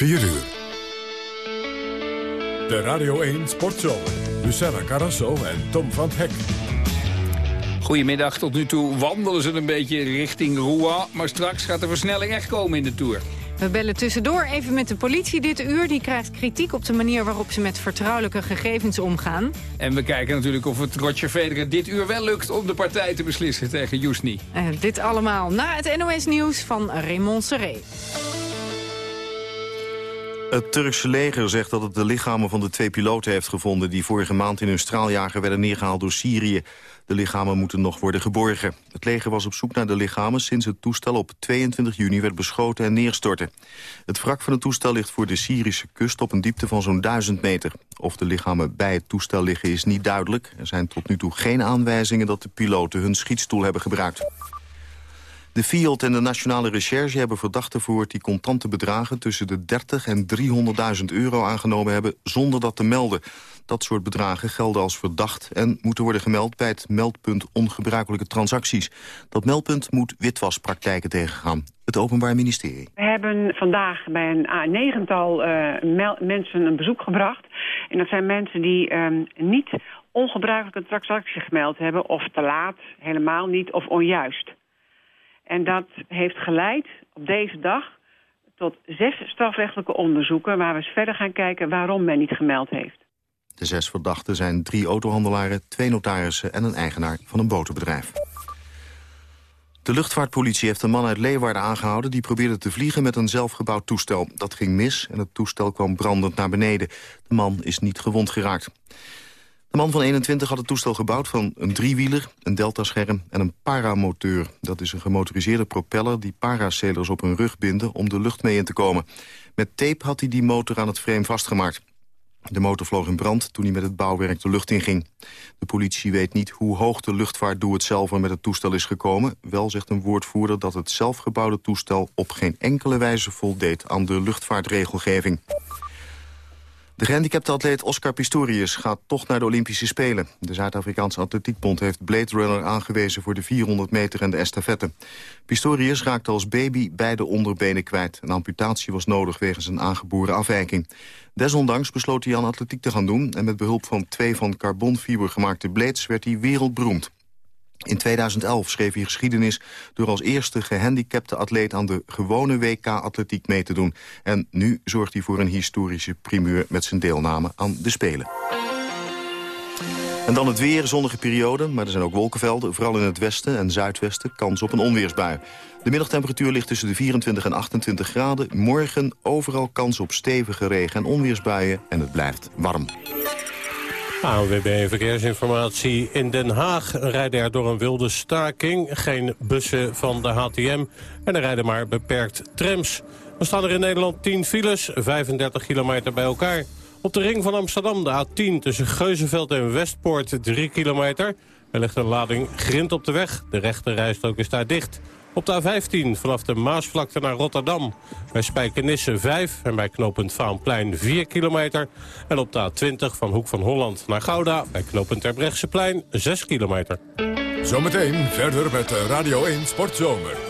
4 uur. De Radio 1 Sportshow. Luciana Carrasso en Tom van Hek. Goedemiddag, tot nu toe wandelen ze een beetje richting Rouen. Maar straks gaat de versnelling echt komen in de Tour. We bellen tussendoor even met de politie dit uur. Die krijgt kritiek op de manier waarop ze met vertrouwelijke gegevens omgaan. En we kijken natuurlijk of het Roger Federer dit uur wel lukt... om de partij te beslissen tegen Jusni. Uh, dit allemaal na het NOS-nieuws van Raymond Serré. Het Turkse leger zegt dat het de lichamen van de twee piloten heeft gevonden... die vorige maand in hun straaljager werden neergehaald door Syrië. De lichamen moeten nog worden geborgen. Het leger was op zoek naar de lichamen sinds het toestel op 22 juni werd beschoten en neerstortte. Het wrak van het toestel ligt voor de Syrische kust op een diepte van zo'n 1000 meter. Of de lichamen bij het toestel liggen is niet duidelijk. Er zijn tot nu toe geen aanwijzingen dat de piloten hun schietstoel hebben gebruikt. De FIOD en de Nationale Recherche hebben verdachten verhoord... die contante bedragen tussen de 30 en 300.000 euro aangenomen hebben... zonder dat te melden. Dat soort bedragen gelden als verdacht... en moeten worden gemeld bij het meldpunt ongebruikelijke transacties. Dat meldpunt moet witwaspraktijken tegengaan. Het Openbaar Ministerie. We hebben vandaag bij een negental uh, mensen een bezoek gebracht. En dat zijn mensen die uh, niet ongebruikelijke transacties gemeld hebben... of te laat, helemaal niet, of onjuist. En dat heeft geleid op deze dag tot zes strafrechtelijke onderzoeken... waar we eens verder gaan kijken waarom men niet gemeld heeft. De zes verdachten zijn drie autohandelaren, twee notarissen... en een eigenaar van een botenbedrijf. De luchtvaartpolitie heeft een man uit Leeuwarden aangehouden... die probeerde te vliegen met een zelfgebouwd toestel. Dat ging mis en het toestel kwam brandend naar beneden. De man is niet gewond geraakt. De man van 21 had het toestel gebouwd van een driewieler, een deltascherm en een paramoteur. Dat is een gemotoriseerde propeller die parasailers op hun rug binden om de lucht mee in te komen. Met tape had hij die motor aan het frame vastgemaakt. De motor vloog in brand toen hij met het bouwwerk de lucht inging. De politie weet niet hoe hoog de luchtvaartdoe-het-zelver met het toestel is gekomen. Wel zegt een woordvoerder dat het zelfgebouwde toestel op geen enkele wijze voldeed aan de luchtvaartregelgeving. De gehandicapte atleet Oscar Pistorius gaat toch naar de Olympische Spelen. De Zuid-Afrikaanse Atletiekbond heeft Blade Runner aangewezen... voor de 400 meter en de estafette. Pistorius raakte als baby beide onderbenen kwijt. Een amputatie was nodig wegens een aangeboren afwijking. Desondanks besloot hij aan atletiek te gaan doen... en met behulp van twee van carbonfiber gemaakte blades werd hij wereldberoemd. In 2011 schreef hij geschiedenis door als eerste gehandicapte atleet aan de gewone WK-atletiek mee te doen. En nu zorgt hij voor een historische primeur met zijn deelname aan de Spelen. En dan het weer, zonnige periode, maar er zijn ook wolkenvelden. Vooral in het westen en zuidwesten kans op een onweersbui. De middagtemperatuur ligt tussen de 24 en 28 graden. Morgen overal kans op stevige regen- en onweersbuien en het blijft warm. ANWB Verkeersinformatie. In Den Haag rijden er door een wilde staking geen bussen van de HTM. En er rijden maar beperkt trams. Er staan er in Nederland 10 files, 35 kilometer bij elkaar. Op de ring van Amsterdam de A10 tussen Geuzenveld en Westpoort 3 kilometer. Er ligt een lading grind op de weg. De rechte rijstrook is daar dicht. Op de A15 vanaf de Maasvlakte naar Rotterdam. Bij Spijkenisse 5 en bij knooppunt Vaanplein 4 kilometer. En op de A20 van Hoek van Holland naar Gouda. Bij knooppunt Terbrechtseplein 6 kilometer. Zometeen verder met Radio 1 Sportzomer.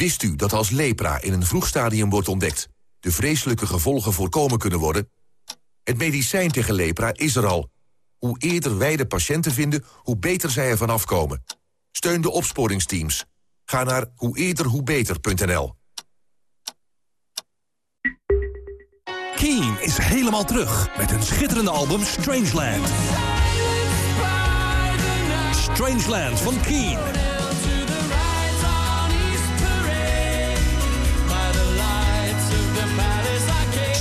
Wist u dat als lepra in een vroeg stadium wordt ontdekt... de vreselijke gevolgen voorkomen kunnen worden? Het medicijn tegen lepra is er al. Hoe eerder wij de patiënten vinden, hoe beter zij ervan afkomen. Steun de opsporingsteams. Ga naar hoe eerder. Keen is helemaal terug met een schitterende album Strangeland. Strangeland van Keen.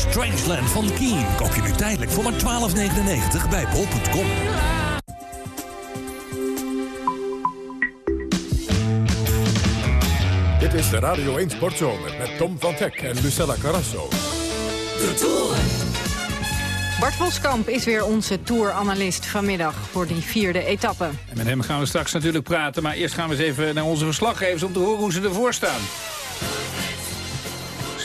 Strangeland van Keen koop je nu tijdelijk voor maar 12,99 bij bol.com. Dit is de Radio 1 Sportzomer met Tom van Hek en Lucella Carrasso. De Tour. Bart Voskamp is weer onze tour-analyst vanmiddag voor die vierde etappe. En met hem gaan we straks natuurlijk praten, maar eerst gaan we eens even naar onze verslaggevers om te horen hoe ze ervoor staan.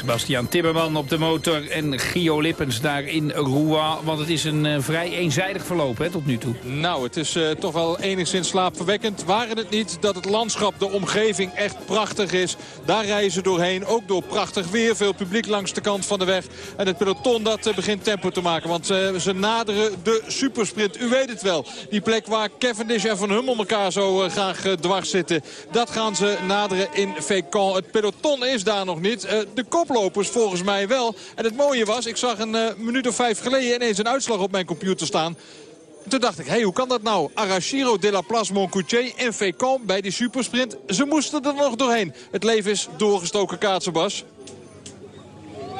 Sebastian Timmerman op de motor en Gio Lippens daar in Rouen. Want het is een uh, vrij eenzijdig verloop hè, tot nu toe. Nou, het is uh, toch wel enigszins slaapverwekkend. Waren het niet dat het landschap, de omgeving echt prachtig is. Daar rijden ze doorheen, ook door prachtig weer. Veel publiek langs de kant van de weg. En het peloton dat uh, begint tempo te maken. Want ze naderen de supersprint. U weet het wel. Die plek waar Cavendish en Van Hummel elkaar zo graag dwars zitten. Dat gaan ze naderen in Fécamp. Het peloton is daar nog niet. de koploper volgens mij wel. En het mooie was, ik zag een uh, minuut of vijf geleden ineens een uitslag op mijn computer staan. Toen dacht ik, hé, hey, hoe kan dat nou? Arashiro, De La Place, Moncoutier en Fécamp bij die supersprint. Ze moesten er nog doorheen. Het leven is doorgestoken kaatsenbas.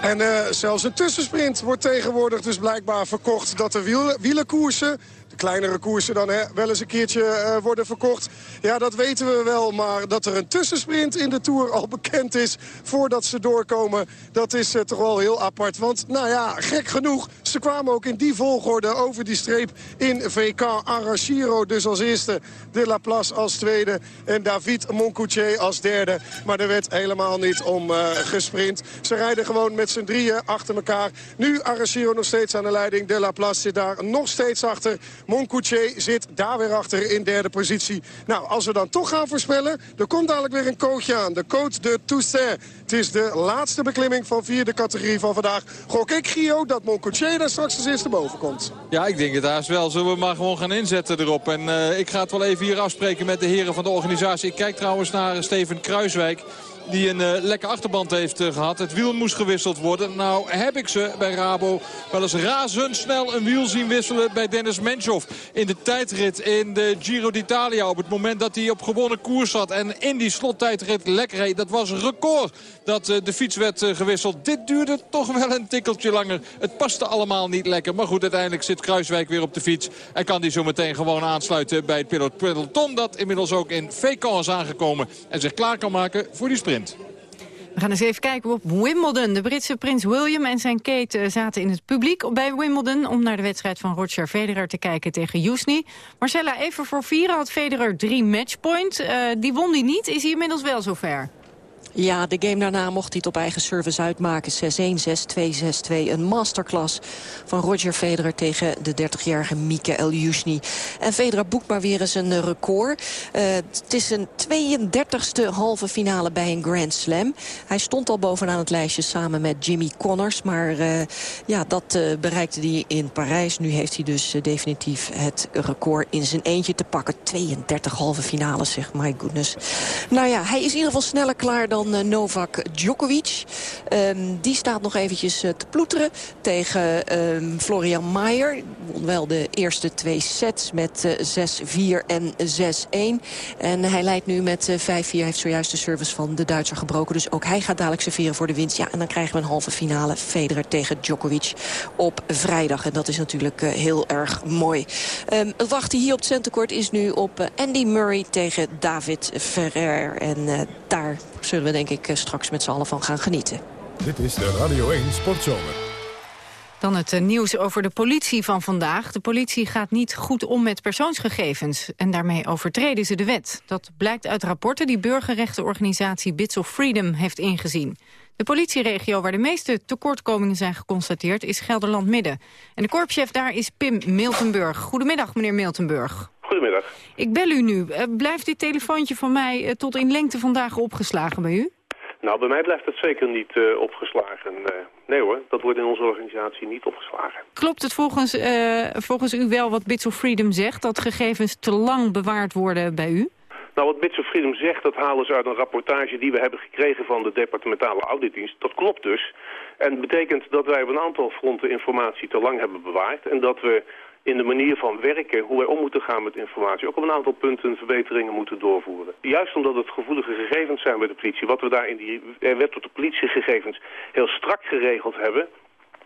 En uh, zelfs een tussensprint wordt tegenwoordig dus blijkbaar verkocht. Dat de wiel, wielenkoersen kleinere koersen dan hè, wel eens een keertje uh, worden verkocht. Ja, dat weten we wel. Maar dat er een tussensprint in de Tour al bekend is voordat ze doorkomen... dat is uh, toch wel heel apart. Want, nou ja, gek genoeg, ze kwamen ook in die volgorde over die streep in VK. Arashiro dus als eerste, De La Place als tweede... en David Moncoutier als derde. Maar er werd helemaal niet om uh, gesprint. Ze rijden gewoon met z'n drieën achter elkaar. Nu Arashiro nog steeds aan de leiding. De La Place zit daar nog steeds achter. Moncoutier zit daar weer achter in derde positie. Nou, als we dan toch gaan voorspellen, er komt dadelijk weer een coach aan. De coach de Toussaint. Het is de laatste beklimming van vierde categorie van vandaag. Gok ik, Gio, dat Moncoutier daar straks als eerste boven komt. Ja, ik denk het haast wel. Zullen we maar gewoon gaan inzetten erop. En uh, ik ga het wel even hier afspreken met de heren van de organisatie. Ik kijk trouwens naar Steven Kruiswijk die een uh, lekker achterband heeft uh, gehad. Het wiel moest gewisseld worden. Nou heb ik ze bij Rabo wel eens razendsnel een wiel zien wisselen bij Dennis Menchoff. In de tijdrit in de Giro d'Italia op het moment dat hij op gewonnen koers zat. En in die slottijdrit lekker reed. Dat was record dat uh, de fiets werd gewisseld. Dit duurde toch wel een tikkeltje langer. Het paste allemaal niet lekker. Maar goed, uiteindelijk zit Kruiswijk weer op de fiets. En kan die zo meteen gewoon aansluiten bij het peloton. Dat inmiddels ook in Fécamp is aangekomen. En zich klaar kan maken voor die sprint. We gaan eens even kijken op Wimbledon. De Britse prins William en zijn Kate eh, zaten in het publiek bij Wimbledon... om naar de wedstrijd van Roger Federer te kijken tegen Jusni. Marcella, even voor vieren had Federer drie matchpoints. Uh, die won hij niet. Is hij inmiddels wel zover? Ja, de game daarna mocht hij het op eigen service uitmaken. 6-1, 6-2, 6-2. Een masterclass van Roger Federer tegen de 30-jarige Mikael Jusni. En Federer boekt maar weer eens een record. Uh, het is een 32e halve finale bij een Grand Slam. Hij stond al bovenaan het lijstje samen met Jimmy Connors. Maar uh, ja, dat uh, bereikte hij in Parijs. Nu heeft hij dus definitief het record in zijn eentje te pakken. 32 halve finales, zeg. My goodness. Nou ja, hij is in ieder geval sneller klaar dan dan Novak Djokovic. Um, die staat nog eventjes te ploeteren tegen um, Florian Maier. Won wel de eerste twee sets met uh, 6-4 en 6-1. En hij leidt nu met uh, 5-4. heeft zojuist de service van de Duitser gebroken. Dus ook hij gaat dadelijk serveren voor de winst. Ja, en dan krijgen we een halve finale Federer tegen Djokovic op vrijdag. En dat is natuurlijk heel erg mooi. Um, het wachten hier op het centercourt is nu op Andy Murray tegen David Ferrer. En daar zullen we denk ik eh, straks met z'n allen van gaan genieten. Dit is de Radio 1 Sportzomer. Dan het eh, nieuws over de politie van vandaag. De politie gaat niet goed om met persoonsgegevens. En daarmee overtreden ze de wet. Dat blijkt uit rapporten die burgerrechtenorganisatie Bits of Freedom heeft ingezien. De politieregio waar de meeste tekortkomingen zijn geconstateerd is Gelderland-Midden. En de korpschef daar is Pim Miltenburg. Goedemiddag, meneer Miltenburg. Goedemiddag. Ik bel u nu. Eh, blijft dit telefoontje van mij eh, tot in lengte vandaag opgeslagen bij u? Nou, bij mij blijft het zeker niet uh, opgeslagen. Uh, nee hoor, dat wordt in onze organisatie niet opgeslagen. Klopt het volgens, uh, volgens u wel wat Bits of Freedom zegt... dat gegevens te lang bewaard worden bij u? Nou, wat Bits of Freedom zegt, dat halen ze uit een rapportage die we hebben gekregen van de departementale auditdienst. Dat klopt dus. En betekent dat wij op een aantal fronten informatie te lang hebben bewaard. En dat we in de manier van werken, hoe wij om moeten gaan met informatie, ook op een aantal punten verbeteringen moeten doorvoeren. Juist omdat het gevoelige gegevens zijn bij de politie, wat we daar in die wet tot de politiegegevens heel strak geregeld hebben,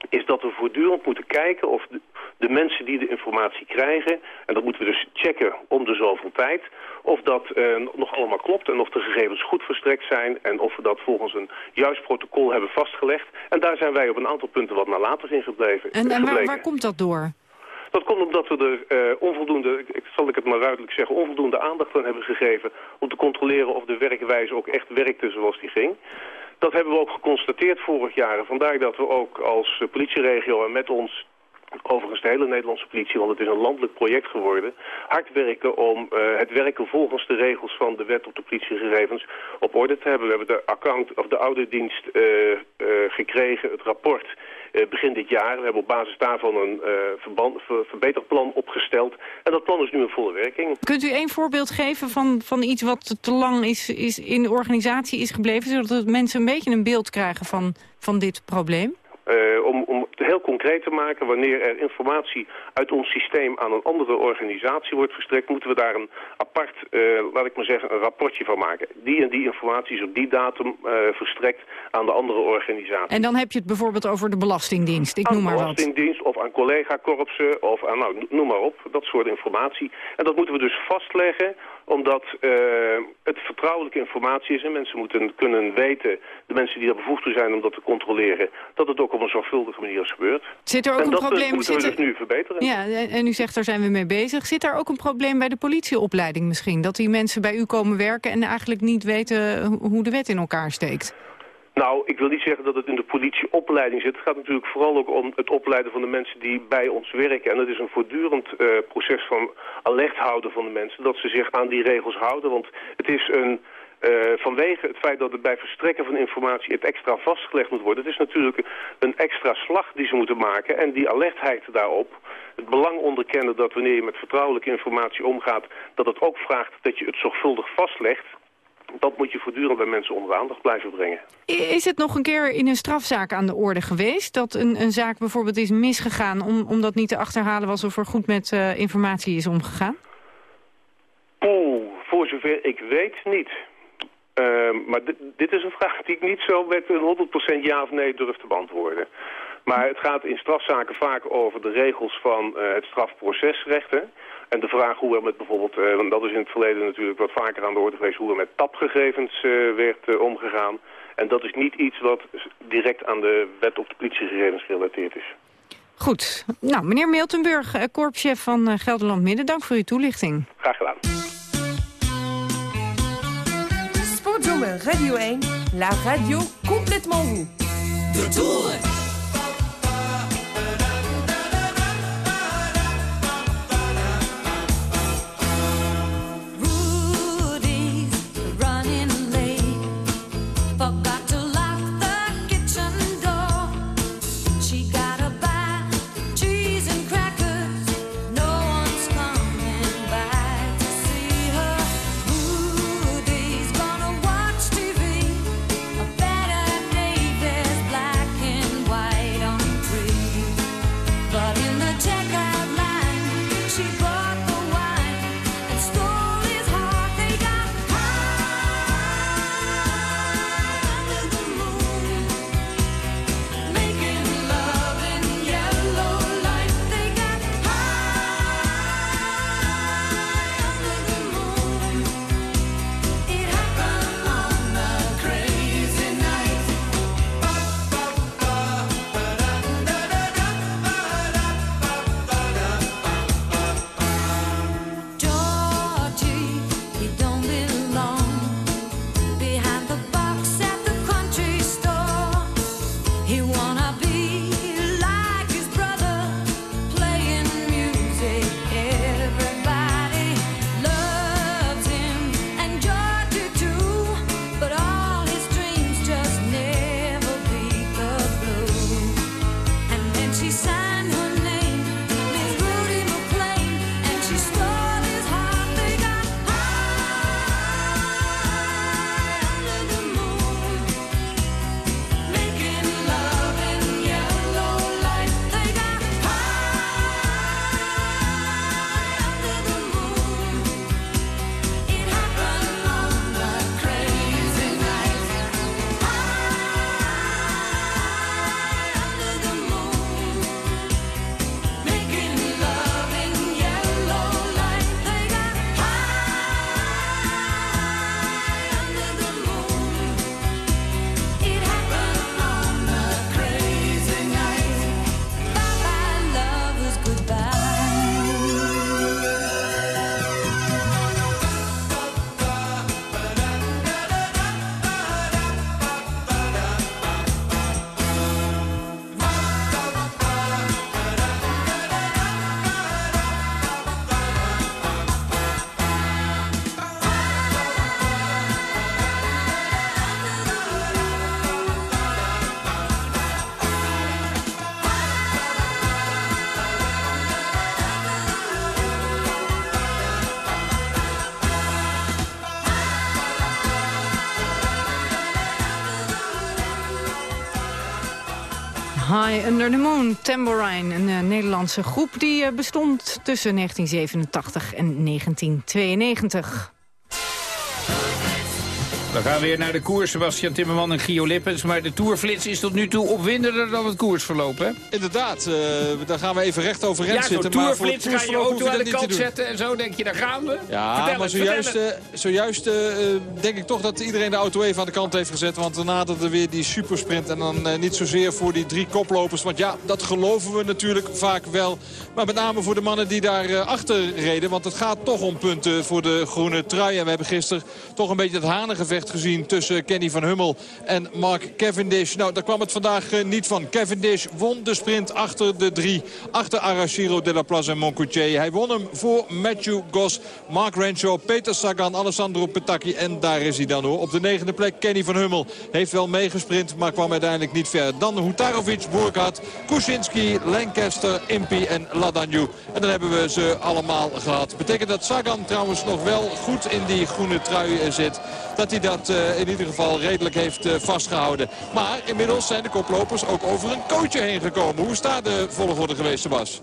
is dat we voortdurend moeten kijken of de, de, mensen die de informatie krijgen... en dat moeten we dus checken om de zoveel tijd... of dat uh, nog allemaal klopt en of de gegevens goed verstrekt zijn... en of we dat volgens een juist protocol hebben vastgelegd. En daar zijn wij op een aantal punten wat nalatig in gebleven. En, en waar, waar komt dat door? Dat komt omdat we er uh, onvoldoende, ik, zal ik het maar duidelijk zeggen, onvoldoende aandacht aan hebben gegeven om te controleren of de werkwijze ook echt werkte zoals die ging. Dat hebben we ook geconstateerd vorig jaar. vandaar dat we ook als politieregio en met ons overigens de hele Nederlandse politie, want het is een landelijk project geworden, hard werken om uh, het werken volgens de regels van de wet op de politiegegevens op orde te hebben. We hebben de account of de auditdienst uh, uh, gekregen, het rapport begin dit jaar. We hebben op basis daarvan een verband, ver, verbeterplan opgesteld. En dat plan is nu in volle werking. Kunt u één voorbeeld geven van, van iets wat te lang is, is in de organisatie is gebleven... zodat mensen een beetje een beeld krijgen van, van dit probleem? Uh, om, om het heel concreet te maken, wanneer er informatie uit ons systeem aan een andere organisatie wordt verstrekt, moeten we daar een apart, uh, laat ik maar zeggen, een rapportje van maken. Die en die informatie is op die datum uh, verstrekt aan de andere organisatie. En dan heb je het bijvoorbeeld over de Belastingdienst, ik aan noem maar wat. Belastingdienst of aan collega-korpsen of aan, nou, noem maar op, dat soort informatie. En dat moeten we dus vastleggen omdat uh, het vertrouwelijke informatie is en mensen moeten kunnen weten, de mensen die er bevoegd toe zijn om dat te controleren, dat het ook op een zorgvuldige manier is gebeurd. Zit er ook en een dat probleem? moeten we zit dus nu verbeteren. Ja, en u zegt daar zijn we mee bezig. Zit er ook een probleem bij de politieopleiding misschien? Dat die mensen bij u komen werken en eigenlijk niet weten hoe de wet in elkaar steekt? Nou, ik wil niet zeggen dat het in de politieopleiding zit. Het gaat natuurlijk vooral ook om het opleiden van de mensen die bij ons werken. En dat is een voortdurend uh, proces van alert houden van de mensen. Dat ze zich aan die regels houden. Want het is een... Uh, vanwege het feit dat het bij verstrekken van informatie het extra vastgelegd moet worden. Het is natuurlijk een extra slag die ze moeten maken. En die alertheid daarop, het belang onderkennen dat wanneer je met vertrouwelijke informatie omgaat... dat het ook vraagt dat je het zorgvuldig vastlegt dat moet je voortdurend bij mensen onder de aandacht blijven brengen. Is het nog een keer in een strafzaak aan de orde geweest? Dat een, een zaak bijvoorbeeld is misgegaan om, omdat niet te achterhalen was of er goed met uh, informatie is omgegaan? Oeh, voor zover ik weet niet. Uh, maar dit, dit is een vraag die ik niet zo met een 100% ja of nee durf te beantwoorden. Maar het gaat in strafzaken vaak over de regels van uh, het strafprocesrecht. En de vraag hoe er met bijvoorbeeld, uh, want dat is in het verleden natuurlijk wat vaker aan de orde geweest, hoe er met tapgegevens uh, werd uh, omgegaan. En dat is niet iets wat direct aan de wet op de politiegegevens gerelateerd is. Goed. Nou, meneer Miltenburg, korpschef van Gelderland Midden, dank voor uw toelichting. Graag gedaan. Sportzomer Radio 1, la radio complètement vous. De Tour. Under the Moon, Tambourine. Een uh, Nederlandse groep die uh, bestond tussen 1987 en 1992. We gaan weer naar de koers, Sebastian Timmerman en Gio Lippens. Maar de Tourflits is tot nu toe opwindender dan het koersverloop, hè? Inderdaad, uh, daar gaan we even recht overeind ja, zitten. Ja, Tourflits ga je auto aan de kant zetten en zo denk je, daar gaan we. Ja, vertel maar zojuist, uh, zojuist uh, denk ik toch dat iedereen de auto even aan de kant heeft gezet. Want daarna dat er weer die supersprint en dan niet zozeer voor die drie koplopers. Want ja, dat geloven we natuurlijk vaak wel. Maar met name voor de mannen die daar achter reden. Want het gaat toch om punten voor de groene trui. En we hebben gisteren toch een beetje het hanengevecht gezien tussen Kenny van Hummel en Mark Cavendish. Nou, daar kwam het vandaag uh, niet van. Cavendish won de sprint achter de drie. Achter Arashiro de la Plaza en Moncoutier. Hij won hem voor Matthew Goss, Mark Renshaw, Peter Sagan, Alessandro Petacchi. En daar is hij dan hoor. Op de negende plek Kenny van Hummel. Heeft wel meegesprint, maar kwam uiteindelijk niet ver. Dan Hutarovic, Burkhardt, Kuczynski, Lancaster, Impi en Ladanyu. En dan hebben we ze allemaal gehad. Betekent dat Sagan trouwens nog wel goed in die groene trui zit. Dat hij dat uh, in ieder geval redelijk heeft uh, vastgehouden. Maar inmiddels zijn de koplopers ook over een coachje heen gekomen. Hoe staat de volgorde geweest, Sebas?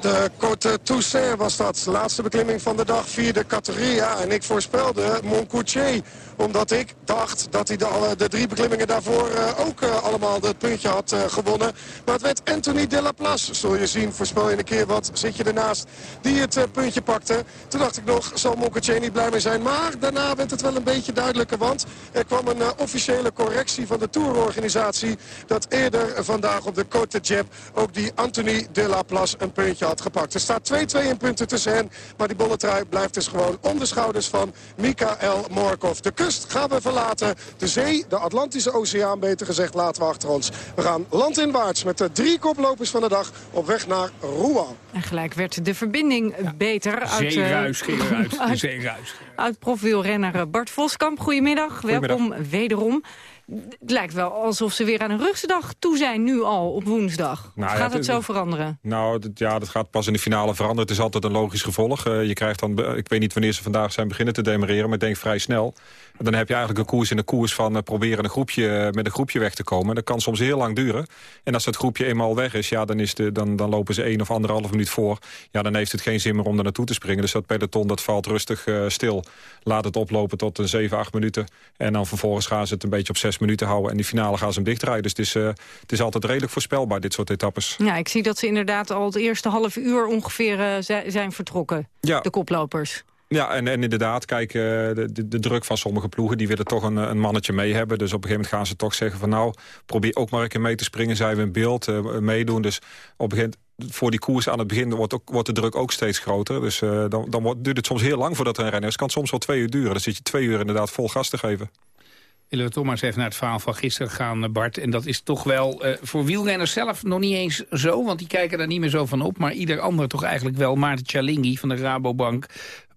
De Côte Toussaint was dat. Laatste beklimming van de dag, vierde categorie. Ja, en ik voorspelde Moncoutier omdat ik dacht dat hij de, de drie beklimmingen daarvoor uh, ook uh, allemaal het puntje had uh, gewonnen. Maar het werd Anthony de la Place. Zul je zien, voorspel je een keer wat zit je ernaast die het puntje pakte. Toen dacht ik nog, zal Moncoutier niet blij mee zijn. Maar daarna werd het wel een beetje duidelijker. Want er kwam een officiële correctie van de tourorganisatie. Dat eerder vandaag op de Côte Jeb ook die Anthony de la Place een puntje had gepakt. Er staat 2-2 in punten tussen hen. Maar die bolletrui blijft dus gewoon om de schouders van Mikael Morkov. Kust gaan we verlaten. De zee, de Atlantische Oceaan beter gezegd, laten we achter ons. We gaan landinwaarts met de drie koplopers van de dag op weg naar Rouen. En gelijk werd de verbinding ja. beter. Uit, zeeruis, ging eruit. uit, zeeruis. Uit profwielrenner Bart Voskamp. Goedemiddag, Goedemiddag. welkom wederom. Het lijkt wel alsof ze weer aan een rustdag toe zijn, nu al, op woensdag. Nou, gaat ja, het zo veranderen? Nou, dat, ja, dat gaat pas in de finale veranderen. Het is altijd een logisch gevolg. Uh, je krijgt dan, ik weet niet wanneer ze vandaag zijn beginnen te demereren, maar ik denk vrij snel. Dan heb je eigenlijk een koers in de koers van uh, proberen een groepje, met een groepje weg te komen. Dat kan soms heel lang duren. En als dat groepje eenmaal weg is, ja, dan, is de, dan, dan lopen ze één of anderhalf minuut voor. Ja, dan heeft het geen zin meer om er naartoe te springen. Dus dat peloton dat valt rustig uh, stil. Laat het oplopen tot een 7, 8 minuten. En dan vervolgens gaan ze het een beetje op 6 minuten houden. En die finale gaan ze hem dichtdraaien. Dus het is, uh, het is altijd redelijk voorspelbaar, dit soort etappes. Ja, ik zie dat ze inderdaad al het eerste half uur ongeveer zijn vertrokken. Ja. De koplopers. Ja, en, en inderdaad, kijk, uh, de, de, druk van sommige ploegen... die willen toch een, een mannetje mee hebben. Dus op een gegeven moment gaan ze toch zeggen van... nou, probeer ook maar een keer mee te springen. Zijn we in beeld, uh, meedoen. Dus op een gegeven moment, voor die koers aan het begin... wordt, ook, wordt de druk ook steeds groter. Dus dan, dan duurt het soms heel lang voordat er een renner is. Kan soms wel twee uur duren. Dan zit je twee uur inderdaad vol gas te geven. Willen we toch maar eens even naar het verhaal van gisteren gaan, Bart. En dat is toch wel voor wielrenners zelf nog niet eens zo. Want die kijken daar niet meer zo van op. Maar ieder ander toch eigenlijk wel. Maarten Chalingi van de Rabobank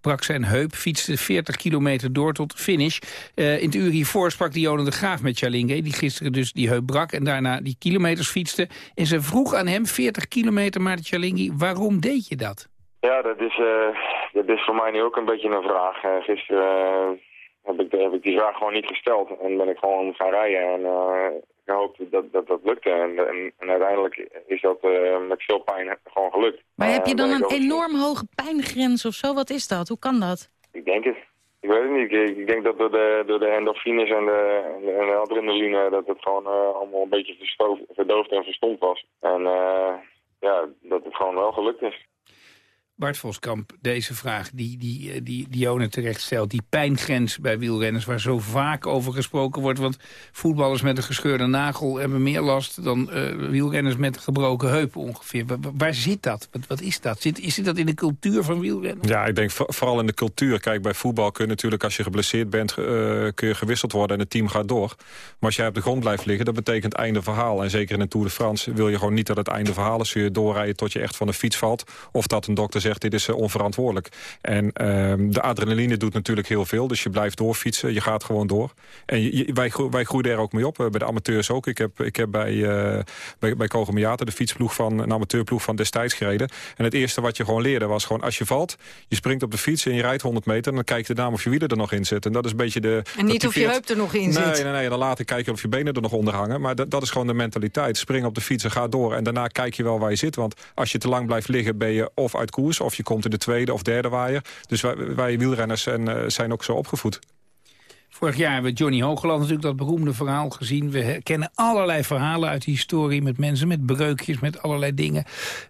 brak zijn heup, fietste 40 kilometer door tot de finish. Uh, in het uur hiervoor sprak Dionne de Graaf met Chalinge, die gisteren dus die heup brak en daarna die kilometers fietste. En ze vroeg aan hem, 40 kilometer, Maarten Chalingi, waarom deed je dat? Ja, dat is, uh, dat is voor mij nu ook een beetje een vraag. Uh, gisteren heb, ik, heb ik die vraag gewoon niet gesteld en ben ik gewoon gaan rijden. En ik hoopte dat dat, dat lukte. En, en, en uiteindelijk is dat uh, met veel pijn gewoon gelukt. Maar heb je uh, dan een enorm hoge pijngrens of zo? Wat is dat? Hoe kan dat? Ik denk het. Ik weet het niet. Ik, ik denk dat door de, door de endorfines en de, en de, en de adrenaline... dat het gewoon uh, allemaal een beetje verdoofd en verstomd was. En ja, dat het gewoon wel gelukt is. Bart Voskamp, deze vraag die, die, die Dione terecht stelt... die pijngrens bij wielrenners waar zo vaak over gesproken wordt... want voetballers met een gescheurde nagel hebben meer last... dan uh, wielrenners met gebroken heup ongeveer. Waar, zit dat? Wat, is dat? Zit, zit dat in de cultuur van wielrennen? Ja, ik denk vooral in de cultuur. Kijk, bij voetbal kun je natuurlijk als je geblesseerd bent... Uh, kun je gewisseld worden en het team gaat door. Maar als jij op de grond blijft liggen, dat betekent einde verhaal. En zeker in een Tour de France wil je gewoon niet dat het einde verhaal is. Je doorrijden tot je echt van de fiets valt. Of dat een dokter gezegd, dit is onverantwoordelijk. En ehm, de adrenaline doet natuurlijk heel veel. Dus je blijft doorfietsen, je gaat gewoon door. En je, wij, wij groeiden er ook mee op, bij de amateurs ook. Ik heb, ik heb bij, uh, bij, bij de fietsploeg van een amateurploeg van destijds gereden. En het eerste wat je gewoon leerde was gewoon, als je valt, je springt op de fiets en je rijdt 100 meter... en dan kijk je naam of je wielen er nog in zit. En dat is een beetje de... En niet of je heup er nog in zit. Nee, nee, nee, dan later kijken of je benen er nog onder hangen. Maar dat, dat is gewoon de mentaliteit. Spring op de fiets en ga door. En daarna kijk je wel waar je zit. Want als je te lang blijft liggen, ben je of uit koers... of je komt in de tweede of derde waaier. Dus wij, wielrenners en, uh, zijn ook zo opgevoed. Vorig jaar hebben we Johnny Hoogland natuurlijk dat beroemde verhaal gezien. We kennen allerlei verhalen uit de historie met mensen, met breukjes, met allerlei dingen.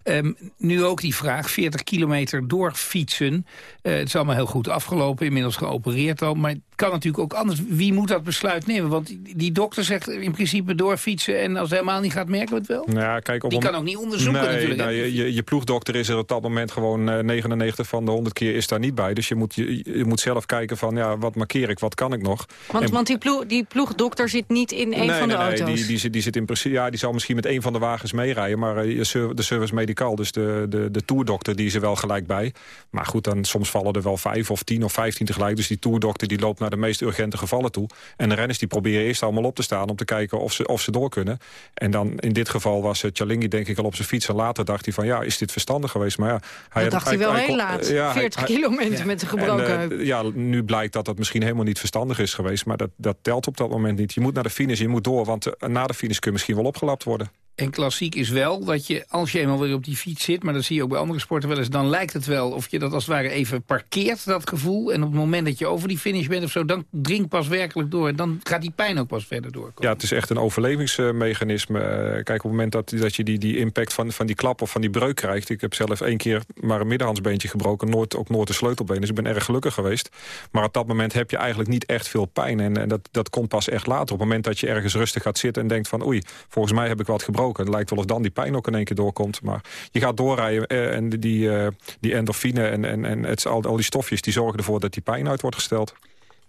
Um, nu ook die vraag, 40 kilometer doorfietsen. Uh, het is allemaal heel goed afgelopen, inmiddels geopereerd al. Maar het kan natuurlijk ook anders. Wie moet dat besluit nemen? Want die dokter zegt in principe doorfietsen... en als het helemaal niet gaat, merken we het wel? Nou ja, kijk, op die kan ook niet onderzoeken nee, natuurlijk. Nou, je, je, ploegdokter is er op dat moment gewoon uh, 99 van de 100 keer is daar niet bij. Dus je moet, je, je moet zelf kijken van, ja, wat markeer ik, wat kan ik nog? Want, en, want die, ploeg, die ploegdokter zit niet in een nee, van de nee, auto's? Nee, die, die, zit, die zit in principe, ja, die zal misschien met een van de wagens meerijden. Maar uh, de service medical, dus de, de, de toerdokter, die is er wel gelijk bij. Maar goed, dan soms vallen er wel vijf of tien of vijftien tegelijk. Dus die toerdokter die loopt naar de meest urgente gevallen toe. En de renners die proberen eerst allemaal op te staan... om te kijken of ze, of ze door kunnen. En dan in dit geval was uh, Chalingi denk ik al op zijn fiets. En later dacht hij van ja, is dit verstandig geweest? Maar ja, hij dat dacht hij, hij wel heel laat. Uh, 40 hij, kilometer ja. met een gebroken en, uh, Ja, nu blijkt dat dat misschien helemaal niet verstandig is geweest. Maar dat, dat telt op dat moment niet. Je moet naar de finish, je moet door. Want uh, na de finish kun je misschien wel opgelapt worden. En klassiek is wel dat je, als je eenmaal weer op die fiets zit... maar dat zie je ook bij andere sporten wel eens... dan lijkt het wel of je dat als het ware even parkeert, dat gevoel. En op het moment dat je over die finish bent of zo... dan dringt pas werkelijk door. En dan gaat die pijn ook pas verder doorkomen. Ja, het is echt een overlevingsmechanisme. Kijk, op het moment dat, dat je die, die impact van, van die klap of van die breuk krijgt... ik heb zelf één keer maar een middenhandsbeentje gebroken... Nooit, ook nooit een sleutelbeen, dus ik ben erg gelukkig geweest. Maar op dat moment heb je eigenlijk niet echt veel pijn. En, en dat, dat komt pas echt later. Op het moment dat je ergens rustig gaat zitten en denkt van... oei, volgens mij heb ik wat gebroken. Het lijkt wel of dan die pijn ook in één keer doorkomt. Maar je gaat doorrijden eh, en die, uh, die endorfine en, en, en het, al, al die stofjes... die zorgen ervoor dat die pijn uit wordt gesteld.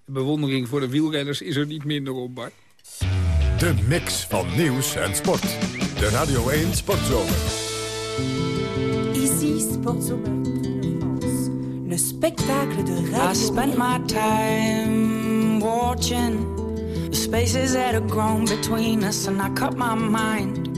De bewondering voor de wielrenners is er niet minder op, Bart. De mix van nieuws en sport. De Radio 1 Sportzomer. Ici Sportzomer Le spectacle de radio. I spent my time watching the spaces that have grown between us and I cut my mind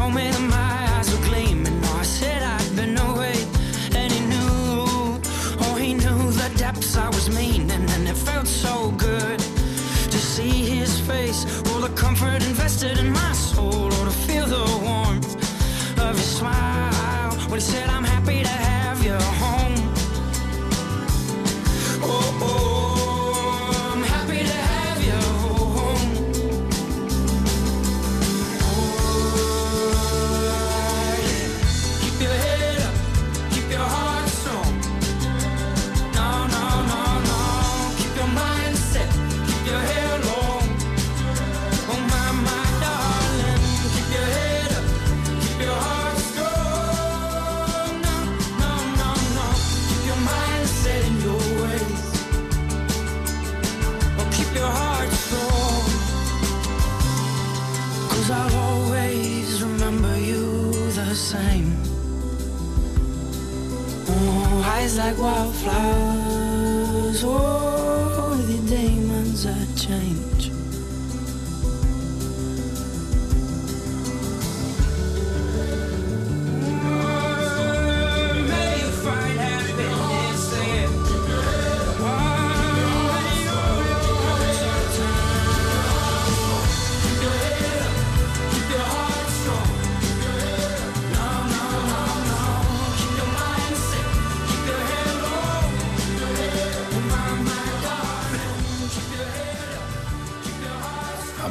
Told me that my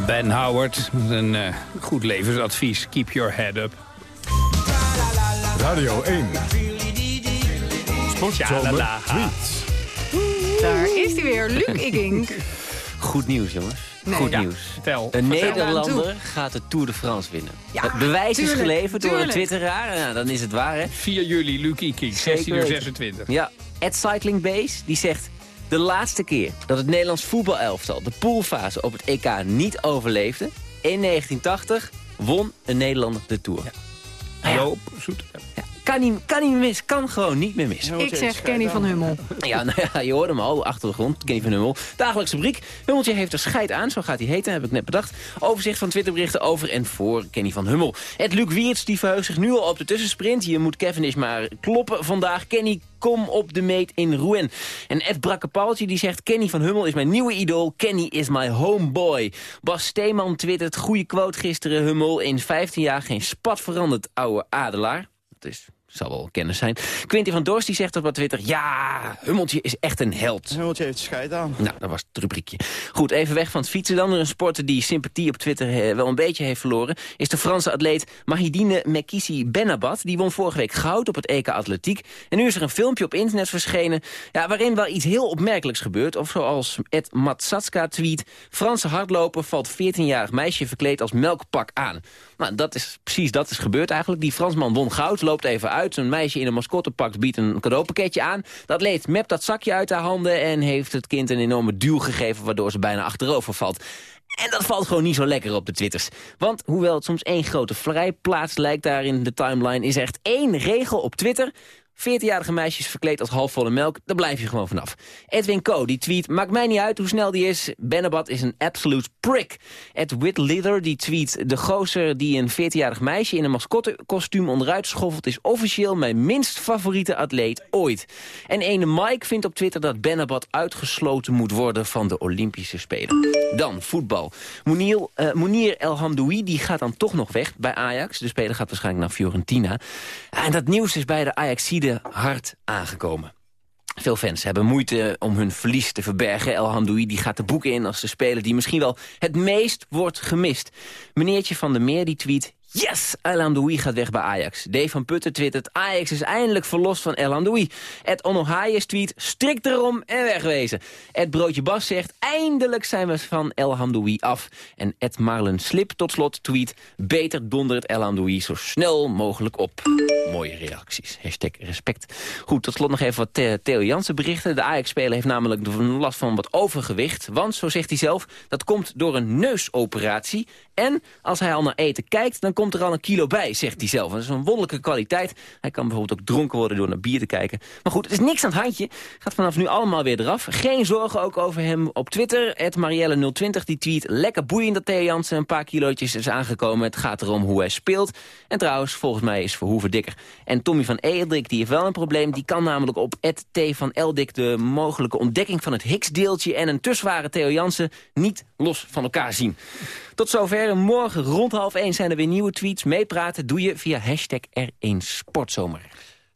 Ben Howard, met een eh, goed levensadvies. Keep your head up. Radio 1. Sportzomer tweets. Daar is hij weer, Luc Ikink. Goed nieuws, jongens. Nee. Goed Ja, nieuws. vertel. Een Vertel. Nederlander gaat de Tour de France winnen. Ja, het bewijs tuurlijk, is geleverd door een twitteraar. Nou, dan is het waar, hè? 4 juli, Luc Ikink, Zeker 16 uur weten. 26. Ja, at Cycling Base, die zegt... De laatste keer dat het Nederlands voetbalelftal de poolfase op het EK niet overleefde... in 1980 won een Nederlander de Tour. Ja. Joop, zoet. Kan niet, kan niet meer mis, kan gewoon niet meer mis. Ik zeg Kenny van Hummel. Ja, nou ja, je hoorde hem al, achter de grond, Kenny van Hummel. Dagelijkse rubriek. Hummeltje heeft er scheid aan, zo gaat hij heten, heb ik net bedacht. Overzicht van Twitterberichten over en voor Kenny van Hummel. Het Luc Wiertz, die verheugt zich nu al op de tussensprint. Je moet Cavendish maar kloppen vandaag. Kenny, kom op de meet in Rouen. En Ed Brakkepaaltje, die zegt... Kenny van Hummel is mijn nieuwe idool. Kenny is my homeboy. Bas Steeman twittert, goede quote gisteren. Hummel in 15 jaar geen spat veranderd, ouwe adelaar. Dat is zal wel kennis zijn. Quinty van Dorst die zegt op Twitter... Ja, Hummeltje is echt een held. Hummeltje heeft scheid aan. Nou, dat was het rubriekje. Goed, even weg van het fietsen dan. Een sporter die sympathie op Twitter eh, wel een beetje heeft verloren... is de Franse atleet Mahidine Mekissi Benabat. Die won vorige week goud op het EK Atletiek. En nu is er een filmpje op internet verschenen... Ja, waarin wel iets heel opmerkelijks gebeurt. Of zoals Ed Matsatska tweet... Franse hardloper valt 14-jarig meisje verkleed als melkpak aan. Nou, dat is precies dat is gebeurd eigenlijk. Die Fransman won goud, loopt even uit. Een meisje in een mascottepak biedt een cadeaupakketje aan. Dat leed mept dat zakje uit haar handen... en heeft het kind een enorme duw gegeven... waardoor ze bijna achterover valt. En dat valt gewoon niet zo lekker op de twitters. Want hoewel het soms één grote vrijplaats lijkt daar in de timeline... is echt één regel op Twitter... 14-jarige meisjes verkleed als halfvolle melk, daar blijf je gewoon vanaf. Edwin Co, die tweet, maakt mij niet uit hoe snel die is. Benabat is een absolute prick. Ed Whitlither, die tweet, de gozer die een 14-jarig meisje in een mascottekostuum onderuit schoffelt... is officieel mijn minst favoriete atleet ooit. En ene Mike vindt op Twitter dat Benabat uitgesloten moet worden van de Olympische Spelen. Dan, voetbal. Mounir, eh, Mounir El Hamdoui, die gaat dan toch nog weg bij Ajax. De speler gaat waarschijnlijk naar Fiorentina. En dat nieuws is bij de Ajaxide hard aangekomen. Veel fans hebben moeite om hun verlies te verbergen. El Hamdoui die gaat de boeken in als de speler die misschien wel het meest wordt gemist. Meneertje van der Meer die tweet... Yes! El Hamdoui gaat weg bij Ajax. Dave van Putten twittert... Ajax is eindelijk verlost van El Hamdoui. Ed Onohayes tweet... Strikt erom en wegwezen. Ed Broodje Bas zegt... Eindelijk zijn we van El Hamdoui af. En Ed Marlen Slip tot slot tweet... Beter dondert El Hamdoui zo snel mogelijk op. Mooie reacties. Hashtag respect. Goed, tot slot nog even wat The- Theo Jansen berichten. De Ajax-speler heeft namelijk last van wat overgewicht. Want, zo zegt hij zelf, dat komt door een neusoperatie. En als hij al naar eten kijkt, dan komt er al een kilo bij, zegt hij zelf. Dat is een wonderlijke kwaliteit. Hij kan bijvoorbeeld ook dronken worden door naar bier te kijken. Maar goed, het is niks aan het handje. Gaat vanaf nu allemaal weer eraf. Geen zorgen ook over hem op Twitter. Marielle020 die tweet, lekker boeiend dat Theo Jansen een paar kilootjes is aangekomen. Het gaat erom hoe hij speelt. En trouwens, volgens mij is Verhoeven dikker. En Tommy van Eeldik, die heeft wel een probleem. Die kan namelijk op T van Eldik de mogelijke ontdekking van het Higgs-deeltje... en een te zware Theo Jansen niet los van elkaar zien. Tot zover. Morgen rond half 1 zijn er weer nieuwe tweets. Meepraten doe je via hashtag R1 Sportzomer.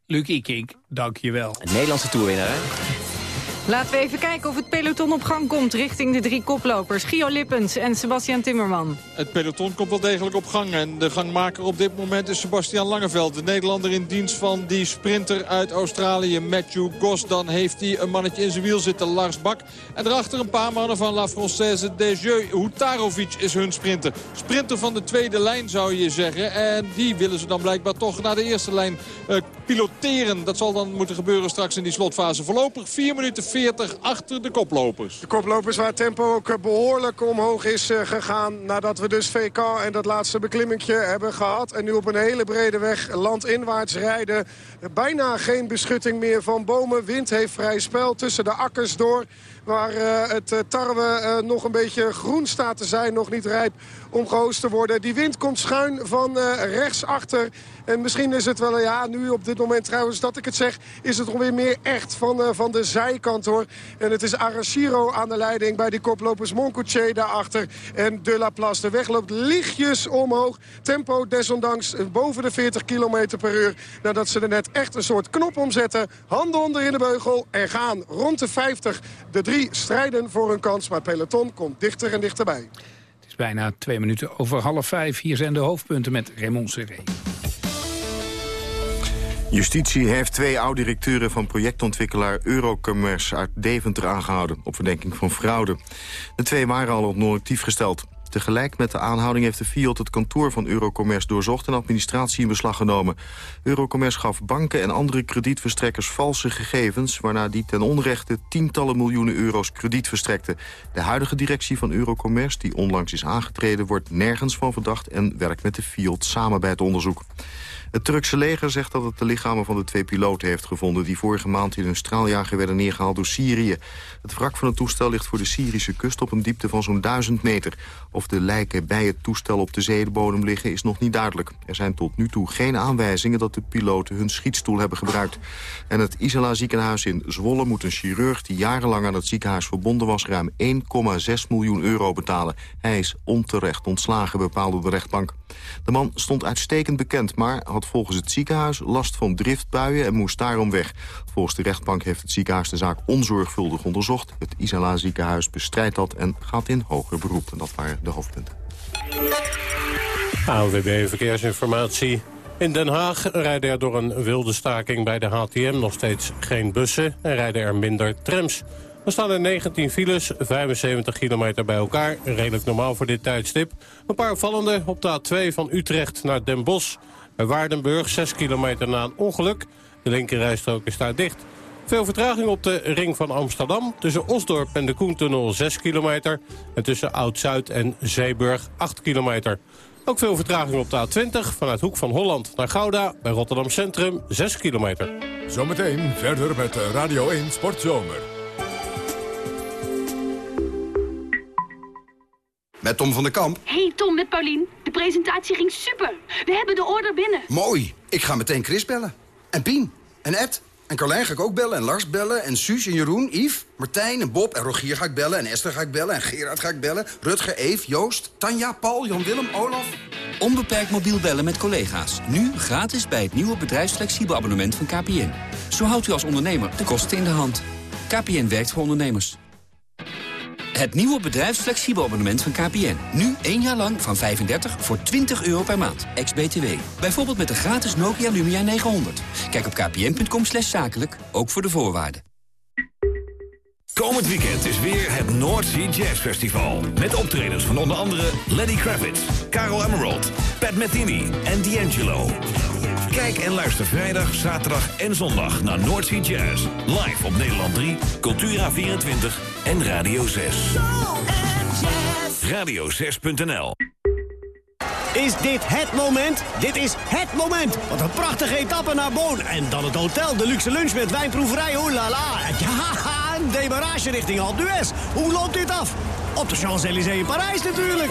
Luc Ikink, dank je wel. Een Nederlandse toerwinnaar, hè? Laten we even kijken of het peloton op gang komt richting de drie koplopers. Gio Lippens en Sebastian Timmerman. Het peloton komt wel degelijk op gang. En de gangmaker op dit moment is Sebastian Langeveld. De Nederlander in dienst van die sprinter uit Australië, Matthew Goss. Dan heeft hij een mannetje in zijn wiel zitten, Lars Bak. En daarachter een paar mannen van La Française des Jeux. Is hun sprinter. Sprinter van de tweede lijn zou je zeggen. En die willen ze dan blijkbaar toch naar de eerste lijn eh, piloteren. Dat zal dan moeten gebeuren straks in die slotfase. Voorlopig 4 minuten 40 achter de koplopers. De koplopers waar tempo ook behoorlijk omhoog is gegaan... nadat we dus VK en dat laatste beklimmingje hebben gehad. En nu op een hele brede weg landinwaarts rijden. Bijna geen beschutting meer van bomen. Wind heeft vrij spel tussen de akkers door waar uh, het tarwe nog een beetje groen staat te zijn. Nog niet rijp om geoost te worden. Die wind komt schuin van rechtsachter. En misschien is het wel, ja, nu op dit moment trouwens dat ik het zeg... is het alweer meer echt van, van de zijkant, hoor. En het is Arashiro aan de leiding bij die koplopers Moncoutier daarachter. En De La Place. De weg loopt lichtjes omhoog. Tempo desondanks boven de 40 km per uur. Nadat ze er net echt een soort knop omzetten. Handen onder in de beugel en gaan rond de 50. De drie strijden voor hun kans, maar peloton komt dichter en dichterbij. Bijna twee minuten over half vijf. Hier zijn de hoofdpunten met Raymond Serré. Justitie heeft twee oud-directeuren van projectontwikkelaar Eurocommerce uit Deventer aangehouden op verdenking van fraude. De twee waren al op gesteld. Tegelijk met de aanhouding heeft de Fiat het kantoor van Eurocommerce doorzocht en administratie in beslag genomen. Eurocommerce gaf banken en andere kredietverstrekkers valse gegevens, waarna die ten onrechte tientallen miljoenen euro's krediet verstrekte. De huidige directie van Eurocommerce, die onlangs is aangetreden, wordt nergens van verdacht en werkt met de Fiat samen bij het onderzoek. Het Turkse leger zegt dat het de lichamen van de twee piloten heeft gevonden... die vorige maand in een straaljager werden neergehaald door Syrië. Het wrak van het toestel ligt voor de Syrische kust op een diepte van zo'n duizend meter. Of de lijken bij het toestel op de zeebodem liggen is nog niet duidelijk. Er zijn tot nu toe geen aanwijzingen dat de piloten hun schietstoel hebben gebruikt. En het Isala ziekenhuis in Zwolle moet een chirurg die jarenlang aan het ziekenhuis verbonden was... ruim 1,6 miljoen euro betalen. Hij is onterecht ontslagen, bepaalde de rechtbank. De man stond uitstekend bekend, maar had volgens het ziekenhuis last van driftbuien en moest daarom weg. Volgens de rechtbank heeft het ziekenhuis de zaak onzorgvuldig onderzocht. Het Isala ziekenhuis bestrijdt dat en gaat in hoger beroep. En dat waren de hoofdpunten. ANWB Verkeersinformatie. In Den Haag rijden er door een wilde staking bij de HTM nog steeds geen bussen... en rijden er minder trams. Er staan er 19 files, 75 kilometer bij elkaar. Redelijk normaal voor dit tijdstip. Een paar vallende op de A2 van Utrecht naar Den Bosch. Bij Waardenburg 6 kilometer na een ongeluk. De linkerrijstrook is daar dicht. Veel vertraging op de ring van Amsterdam. Tussen Osdorp en de Koentunnel 6 kilometer. En tussen Oud-Zuid en Zeeburg 8 kilometer. Ook veel vertraging op de A20 vanuit Hoek van Holland naar Gouda. Bij Rotterdam Centrum 6 kilometer. Zometeen verder met Radio 1 Sportzomer. Met Tom van der Kamp. Hey Tom, met Paulien. De presentatie ging super. We hebben de order binnen. Mooi. Ik ga meteen Chris bellen. En Pien. En Ed. En Carlijn ga ik ook bellen. En Lars bellen. En Suus en Jeroen, Yves, Martijn en Bob en Rogier ga ik bellen. En Esther ga ik bellen. En Gerard ga ik bellen. Rutger, Eve, Joost, Tanja, Paul, Jan-Willem, Olaf. Onbeperkt mobiel bellen met collega's. Nu gratis bij het nieuwe bedrijfsflexibel abonnement van KPN. Zo houdt u als ondernemer de kosten in de hand. KPN werkt voor ondernemers. Het nieuwe bedrijfsflexibel abonnement van KPN. Nu één jaar lang van 35 voor 20 euro per maand. Ex-BTW. Bijvoorbeeld met de gratis Nokia Lumia 900. Kijk op kpn.com slash zakelijk, ook voor de voorwaarden. Komend weekend is weer het North Sea Jazz Festival. Met optredens van onder andere Lenny Kravitz, Carol Emerald, Pat Metheny en D'Angelo. Kijk en luister vrijdag, zaterdag en zondag naar North Sea Jazz. Live op Nederland 3, Cultura24 en Radio 6. Radio6.nl Is dit het moment? Dit is het moment! Wat een prachtige etappe naar Boon. En dan het hotel, de luxe lunch met wijnproeverij, oh la. Ja, een demarage richting Alpe d'Huez. Hoe loopt dit af? Op de Champs-Élysées in Parijs natuurlijk.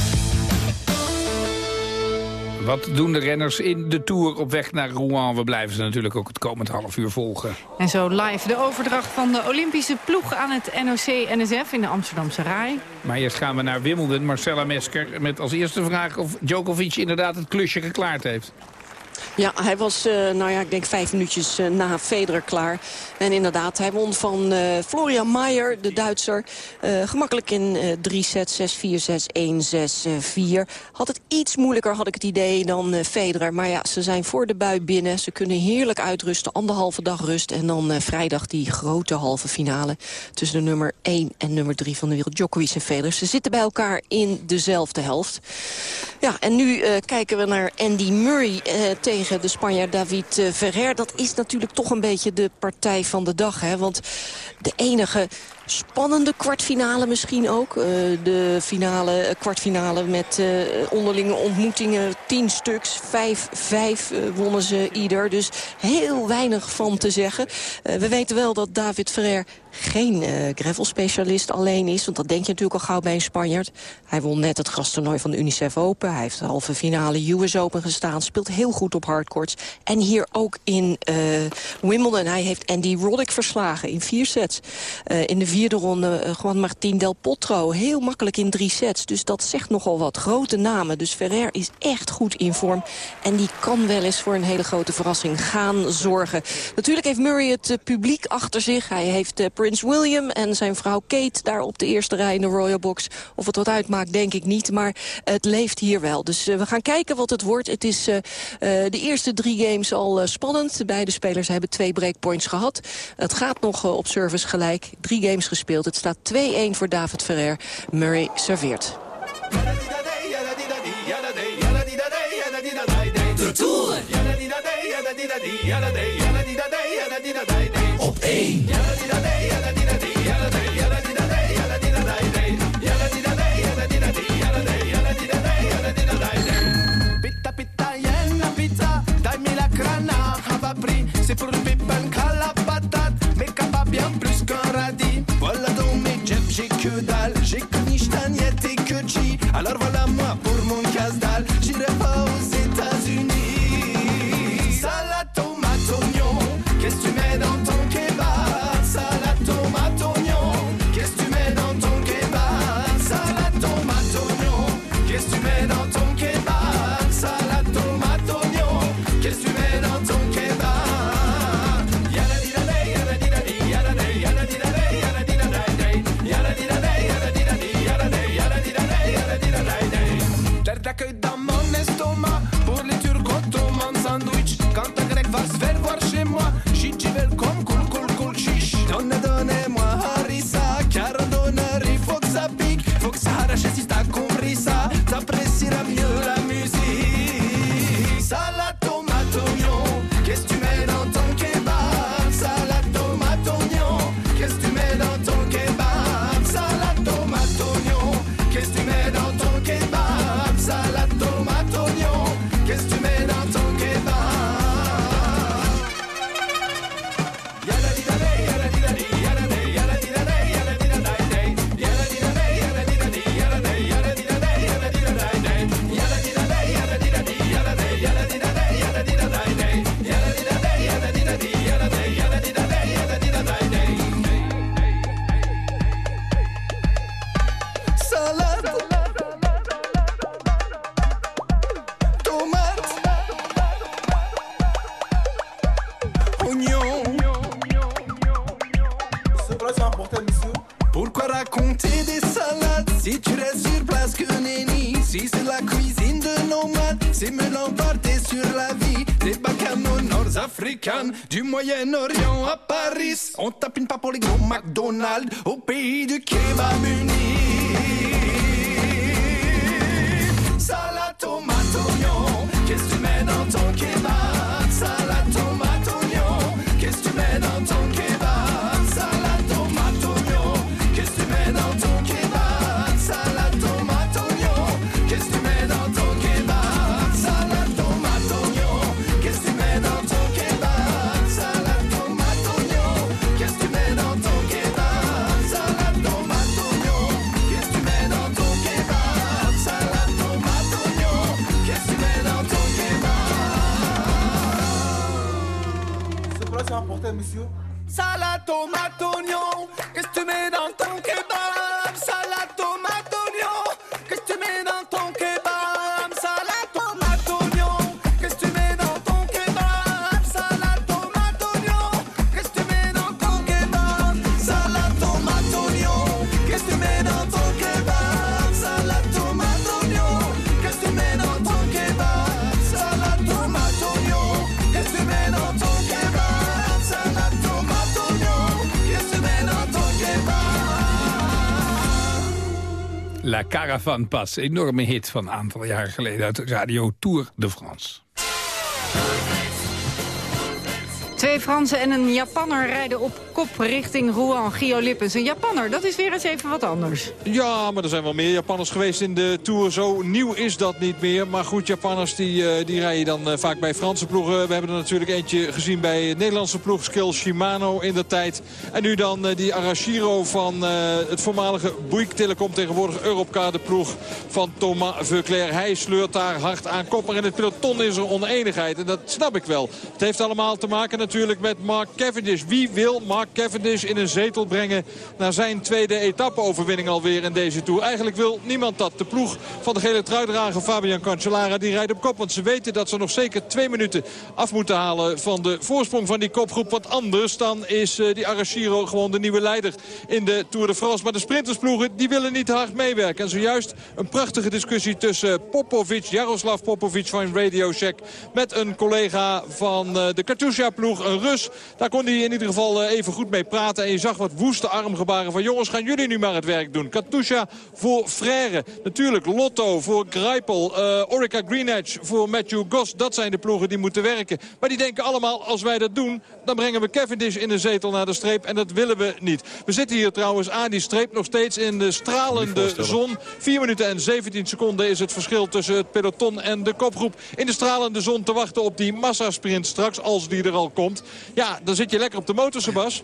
Wat doen de renners in de Tour op weg naar Rouen? We blijven ze natuurlijk ook het komend half uur volgen. En zo live de overdracht van de Olympische ploeg aan het NOC-NSF in de Amsterdamse Rai. Maar eerst gaan we naar Wimbledon. Marcella Mesker met als eerste vraag of Djokovic inderdaad het klusje geklaard heeft. Ja, hij was, uh, nou ja, ik denk vijf minuutjes uh, na Federer klaar. En inderdaad, hij won van uh, Florian Mayer, de Duitser. gemakkelijk in drie sets, 6-4, 6-1, 6-4. Had het iets moeilijker, had ik het idee, dan Federer. Maar ja, ze zijn voor de bui binnen. Ze kunnen heerlijk uitrusten, anderhalve dag rust. En dan vrijdag die grote halve finale tussen de nummer 1 en nummer 3 van de wereld, Djokovic en Federer. Ze zitten bij elkaar in dezelfde helft. Ja, en nu kijken we naar Andy Murray de Spanjaard David eh, Ferrer. Dat is natuurlijk toch een beetje de partij van de dag. Hè? Want de enige spannende kwartfinale misschien ook. Uh, de finale, eh, kwartfinale met onderlinge ontmoetingen. Tien stuks, vijf, vijf uh, wonnen ze ieder. Dus heel weinig van te zeggen. we weten wel dat David Ferrer geen gravel-specialist alleen is. Want dat denk je natuurlijk al gauw bij een Spanjaard. Hij won net het grastoernooi van de Unicef Open. Hij heeft de halve finale US Open gestaan. Speelt heel goed op hardcourts. En hier ook in Wimbledon. Hij heeft Andy Roddick verslagen in vier sets. in de vierde ronde Juan Martín del Potro. Heel makkelijk in drie sets. Dus dat zegt nogal wat. Grote namen. Dus Ferrer is echt goed in vorm. En die kan wel eens voor een hele grote verrassing gaan zorgen. Natuurlijk heeft Murray het publiek achter zich. Hij heeft Prins William en zijn vrouw Kate daar op de eerste rij in de Royal Box. Of het wat uitmaakt, denk ik niet. Maar het leeft hier wel. Dus we gaan kijken wat het wordt. Het is de eerste drie games al spannend. Beide spelers hebben twee breakpoints gehad. Het gaat nog op service gelijk. Drie games gespeeld. Het staat 2-1 voor David Ferrer. Murray serveert. De Tour. Op 1. Yena pizza, dai mi la crana, va pris, c'est pour le pipin la patate, mais capable bien plus qu'un radis. Voilà dans mes jobs, j'ai que dalle, j'ai que Nishtaniette et que G. Alors voilà moi pour mon casse-dalle, Donald, o P Caravan Pas, enorme hit van een aantal jaren geleden uit Radio Tour de France. Twee Fransen en een Japanner rijden op richting Rouen. Gio Lippens, een Japanner, dat is weer eens even wat anders. Ja, maar er zijn wel meer Japanners geweest in de Tour. Zo nieuw is dat niet meer. Maar goed, Japanners die, eh, die rijden dan eh, vaak bij Franse ploegen. We hebben er natuurlijk eentje gezien bij Nederlandse ploeg. Skill Shimano in de tijd. En nu dan eh, die Arashiro van het voormalige Bouygues Telecom. Tegenwoordig Europcar, de ploeg van Thomas Veuclair. Hij sleurt daar hard aan kop. Maar in het peloton is er oneenigheid. En dat snap ik wel. Het heeft allemaal te maken natuurlijk met Mark Cavendish. Wie wil Mark Cavendish in een zetel brengen... naar zijn tweede etappe-overwinning alweer in deze Tour? Eigenlijk wil niemand dat. De ploeg van de gele truidrager Fabian Cancellara die rijdt op kop. Want ze weten dat ze nog zeker twee minuten af moeten halen... van de voorsprong van die kopgroep. Want anders dan is uh, die Arashiro gewoon de nieuwe leider in de Tour de France. Maar de sprintersploegen die willen niet hard meewerken. En zojuist een prachtige discussie tussen Popovic, Jaroslav Popovic van Radio Shack... met een collega van uh, de Katusha-ploeg, een Rus. Daar kon hij in ieder geval uh, even goed mee praten. En je zag wat woeste armgebaren van jongens, gaan jullie nu maar het werk doen. Katusha voor Frère. Natuurlijk Lotto voor Greipel. Uh, Orica Greenedge voor Matthew Goss. Dat zijn de ploegen die moeten werken. Maar die denken allemaal, als wij dat doen... dan brengen we Cavendish in een zetel naar de streep. En dat willen we niet. We zitten hier trouwens aan die streep nog steeds in de stralende zon. 4 minuten en 17 seconden is het verschil tussen het peloton en de kopgroep. In de stralende zon te wachten op die massasprint straks, als die er al komt. Ja, dan zit je lekker op de motor, Sebas.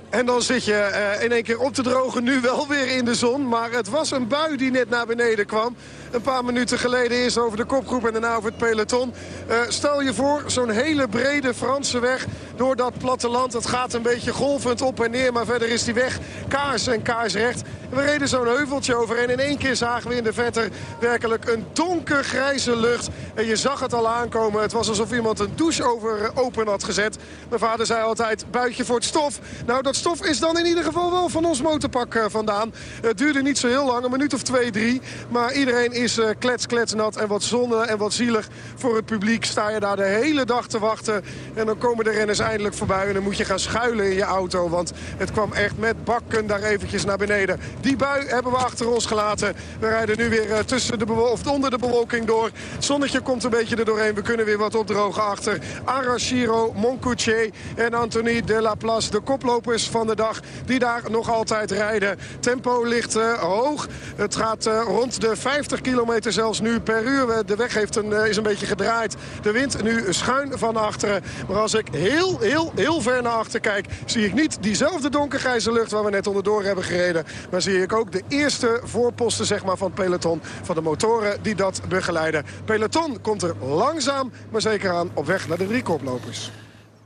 En dan zit je uh, in één keer op te drogen, nu wel weer in de zon. Maar het was een bui die net naar beneden kwam. Een paar minuten geleden eerst over de kopgroep en daarna over het peloton. Uh, stel je voor, zo'n hele brede Franse weg door dat platteland. Het gaat een beetje golvend op en neer, maar verder is die weg kaars en kaarsrecht. We reden zo'n heuveltje over en in één keer zagen we in de verte werkelijk een donkergrijze lucht. En je zag het al aankomen. Het was alsof iemand een douche over open had gezet. Mijn vader zei altijd, buitje voor het stof. Nou, dat stof is dan in ieder geval wel van ons motorpak uh, vandaan. Het duurde niet zo heel lang, een minuut of twee, drie. Maar iedereen is uh, klets, kletsnat en wat zonde en wat zielig voor het publiek. Sta je daar de hele dag te wachten en dan komen de renners eindelijk voorbij. En dan moet je gaan schuilen in je auto, want het kwam echt met bakken daar eventjes naar beneden. Die bui hebben we achter ons gelaten. We rijden nu weer uh, tussen de of onder de bewolking door. Het zonnetje komt een beetje er doorheen. We kunnen weer wat opdrogen achter. Arashiro, Moncoutier en Anthony de la Place, de koplopers van de dag, die daar nog altijd rijden. Tempo ligt uh, hoog. Het gaat uh, rond de 50 kilometer zelfs nu per uur. De weg heeft een, uh, is een beetje gedraaid. De wind nu schuin van achteren. Maar als ik heel, heel, heel ver naar achter kijk... zie ik niet diezelfde donkergrijze lucht waar we net onderdoor hebben gereden. Maar zie ik ook de eerste voorposten zeg maar, van het peloton. Van de motoren die dat begeleiden. Peloton komt er langzaam, maar zeker aan op weg naar de drie koplopers.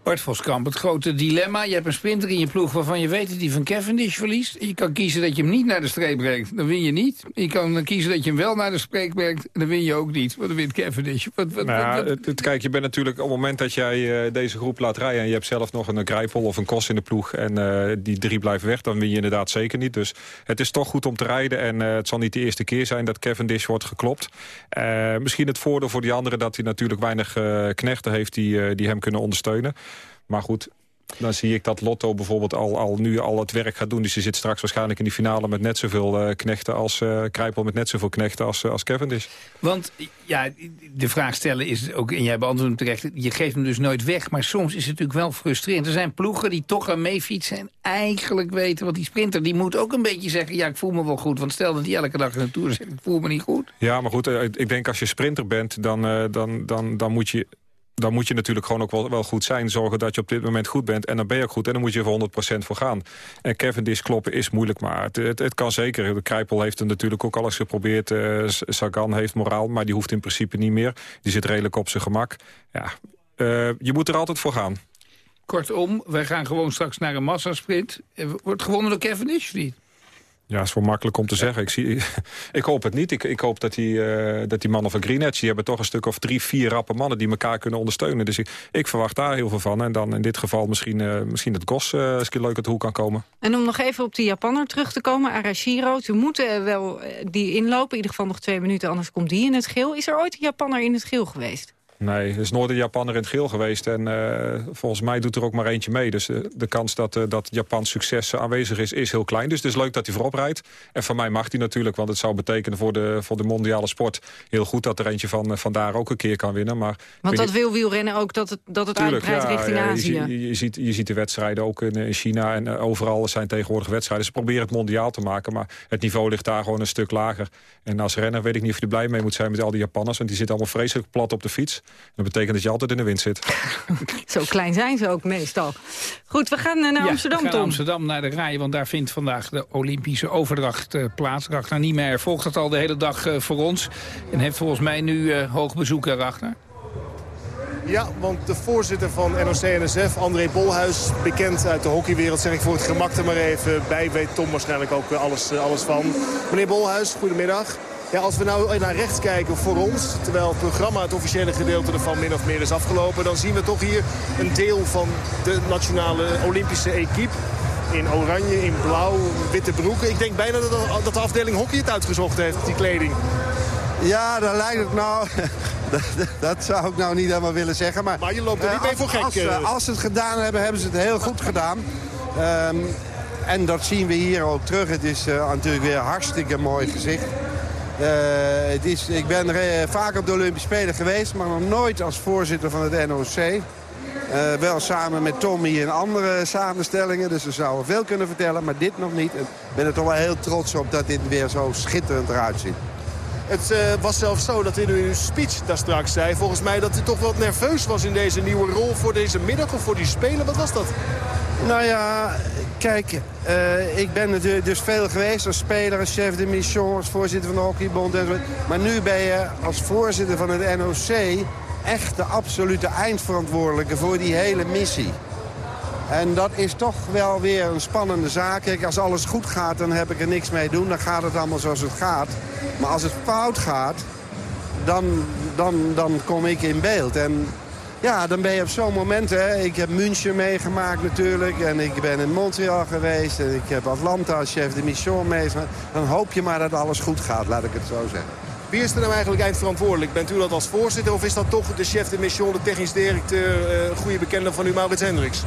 Bart Voskamp, het grote dilemma. Je hebt een sprinter in je ploeg waarvan je weet dat hij van Cavendish verliest. Je kan kiezen dat je hem niet naar de streep brengt. Dan win je niet. Je kan kiezen dat je hem wel naar de streep brengt. Dan win je ook niet. Want dan wint Cavendish. Wat, wat, nou, wat, het, het, kijk, je bent natuurlijk op het moment dat jij uh, deze groep laat rijden... en je hebt zelf nog een Grijpel of een Kos in de ploeg... en uh, die drie blijven weg, dan win je inderdaad zeker niet. Dus het is toch goed om te rijden. En uh, het zal niet de eerste keer zijn dat Cavendish wordt geklopt. misschien het voordeel voor die anderen dat hij natuurlijk weinig knechten heeft... die, die hem kunnen ondersteunen. Maar goed, dan zie ik dat Lotto bijvoorbeeld al, al nu al het werk gaat doen. Dus je zit straks waarschijnlijk in die finale met net zoveel uh, knechten als uh, Krijpel met net zoveel knechten als, uh, als Cavendish. Want ja, de vraag stellen is ook, en jij beantwoordt hem terecht, je geeft hem dus nooit weg. Maar soms is het natuurlijk wel frustrerend. Er zijn ploegen die toch aan meefietsen en eigenlijk weten, want die sprinter die moet ook een beetje zeggen, ja ik voel me wel goed. Want stel dat hij elke dag in de Tour zegt, ik voel me niet goed. Ja, maar goed, ik denk als je sprinter bent, dan, dan, dan, dan moet je dan moet je natuurlijk gewoon ook wel, goed zijn. Zorgen dat je op dit moment goed bent. En dan ben je ook goed. En dan moet je er 100% voor gaan. En Cavendish kloppen is moeilijk. Maar het, het, kan zeker. De Krijpel heeft het natuurlijk ook al eens geprobeerd. Uh, Sagan heeft moraal. Maar die hoeft in principe niet meer. Die zit redelijk op zijn gemak. Ja, uh, je moet er altijd voor gaan. Kortom, wij gaan gewoon straks naar een massasprint. Wordt gewonnen door Cavendish of niet? Ja, is wel makkelijk om te zeggen. Ik, zie, ik hoop het niet. Ik, ik hoop dat die, uh, dat die mannen van Greenwich... die hebben toch een stuk of drie, vier rappe mannen... die elkaar kunnen ondersteunen. Dus ik, ik verwacht daar heel veel van. En dan in dit geval misschien, uh, misschien het Gos uh, eens leuk uit de hoek kan komen. En om nog even op die Japanner terug te komen, Arashiro... ze moeten wel die inlopen, in ieder geval nog twee minuten... anders komt die in het geel. Is er ooit een Japanner in het geel geweest? Nee, er is nooit een Japanner in het geel geweest. En eh, volgens mij doet er ook maar eentje mee. Dus eh, de kans dat, eh, dat Japans succes aanwezig is, is heel klein. Dus het is leuk dat hij voorop rijdt. En van mij mag hij natuurlijk, want het zou betekenen voor de, voor de mondiale sport... heel goed dat er eentje van, van daar ook een keer kan winnen. Maar, Want dat wil wielrennen ook, dat het, dat het Tuurlijk, uitbreidt richting ja, Azië. je, je ziet, je ziet de wedstrijden ook in, in China en overal zijn tegenwoordig wedstrijden. Ze proberen het mondiaal te maken, maar het niveau ligt daar gewoon een stuk lager. En als renner weet ik niet of je er blij mee moet zijn met al die Japanners, want die zitten allemaal vreselijk plat op de fiets. Dat betekent dat je altijd in de wind zit. Zo klein zijn ze ook meestal. Goed, we gaan eh, naar Ja, Amsterdam, we gaan Tom. naar Amsterdam naar de rij, want daar vindt vandaag de Olympische overdracht eh, plaats. Ragnar Niemeyer volgt dat al de hele dag eh, voor ons. En heeft volgens mij nu eh, hoog bezoek, Ragnar? Ja, want de voorzitter van NOC-NSF, André Bolhuis, bekend uit de hockeywereld, zeg ik voor het gemak er maar even bij, weet Tom waarschijnlijk ook alles, alles van. Meneer Bolhuis, goedemiddag. Ja, als we nou naar rechts kijken voor ons, terwijl het programma, het officiële gedeelte ervan min of meer is afgelopen, dan zien we toch hier een deel van de nationale Olympische equipe. In oranje, in blauw, witte broeken. Ik denk bijna dat, dat de afdeling hockey het uitgezocht heeft, die kleding. Ja, dan lijkt het nou... dat, dat zou ik nou niet helemaal willen zeggen. Maar, Maar je loopt er niet eh, mee voor gek, Als, eh, als ze het gedaan hebben, hebben ze het heel goed gedaan. Ehm, en dat zien we hier ook terug. Het is eh, natuurlijk weer een hartstikke mooi gezicht. Eh, het is, ik ben vaak op de Olympische Spelen geweest, maar nog nooit als voorzitter van het NOC. Eh, wel samen met Tommy in andere samenstellingen, dus we zouden veel kunnen vertellen, maar dit nog niet. En ik ben er toch wel heel trots op dat dit weer zo schitterend eruit ziet. Het eh, was zelfs zo dat in uw speech daar straks zei... volgens mij dat u toch wat nerveus was in deze nieuwe rol voor deze middag of voor die Spelen. Wat was dat? Nou ja, kijk, eh, ik ben natuurlijk dus veel geweest als speler, als chef de mission, als voorzitter van de hockeybond. Maar nu ben je als voorzitter van het NOC echt de absolute eindverantwoordelijke voor die hele missie. En dat is toch wel weer een spannende zaak. Kijk, als alles goed gaat, dan heb ik er niks mee doen. Dan gaat het allemaal zoals het gaat. Maar als het fout gaat, dan, dan, dan kom ik in beeld. En ja, dan ben je op zo'n moment. Hè. Ik heb München meegemaakt natuurlijk. En ik ben in Montreal geweest. En ik heb Atlanta als chef de mission meegemaakt. Dan hoop je maar dat alles goed gaat, laat ik het zo zeggen. Wie is er nou eigenlijk eindverantwoordelijk? Bent u dat als voorzitter of is dat toch de chef de mission, de technisch directeur... eh, een goede bekende van u, Maurits Hendricks?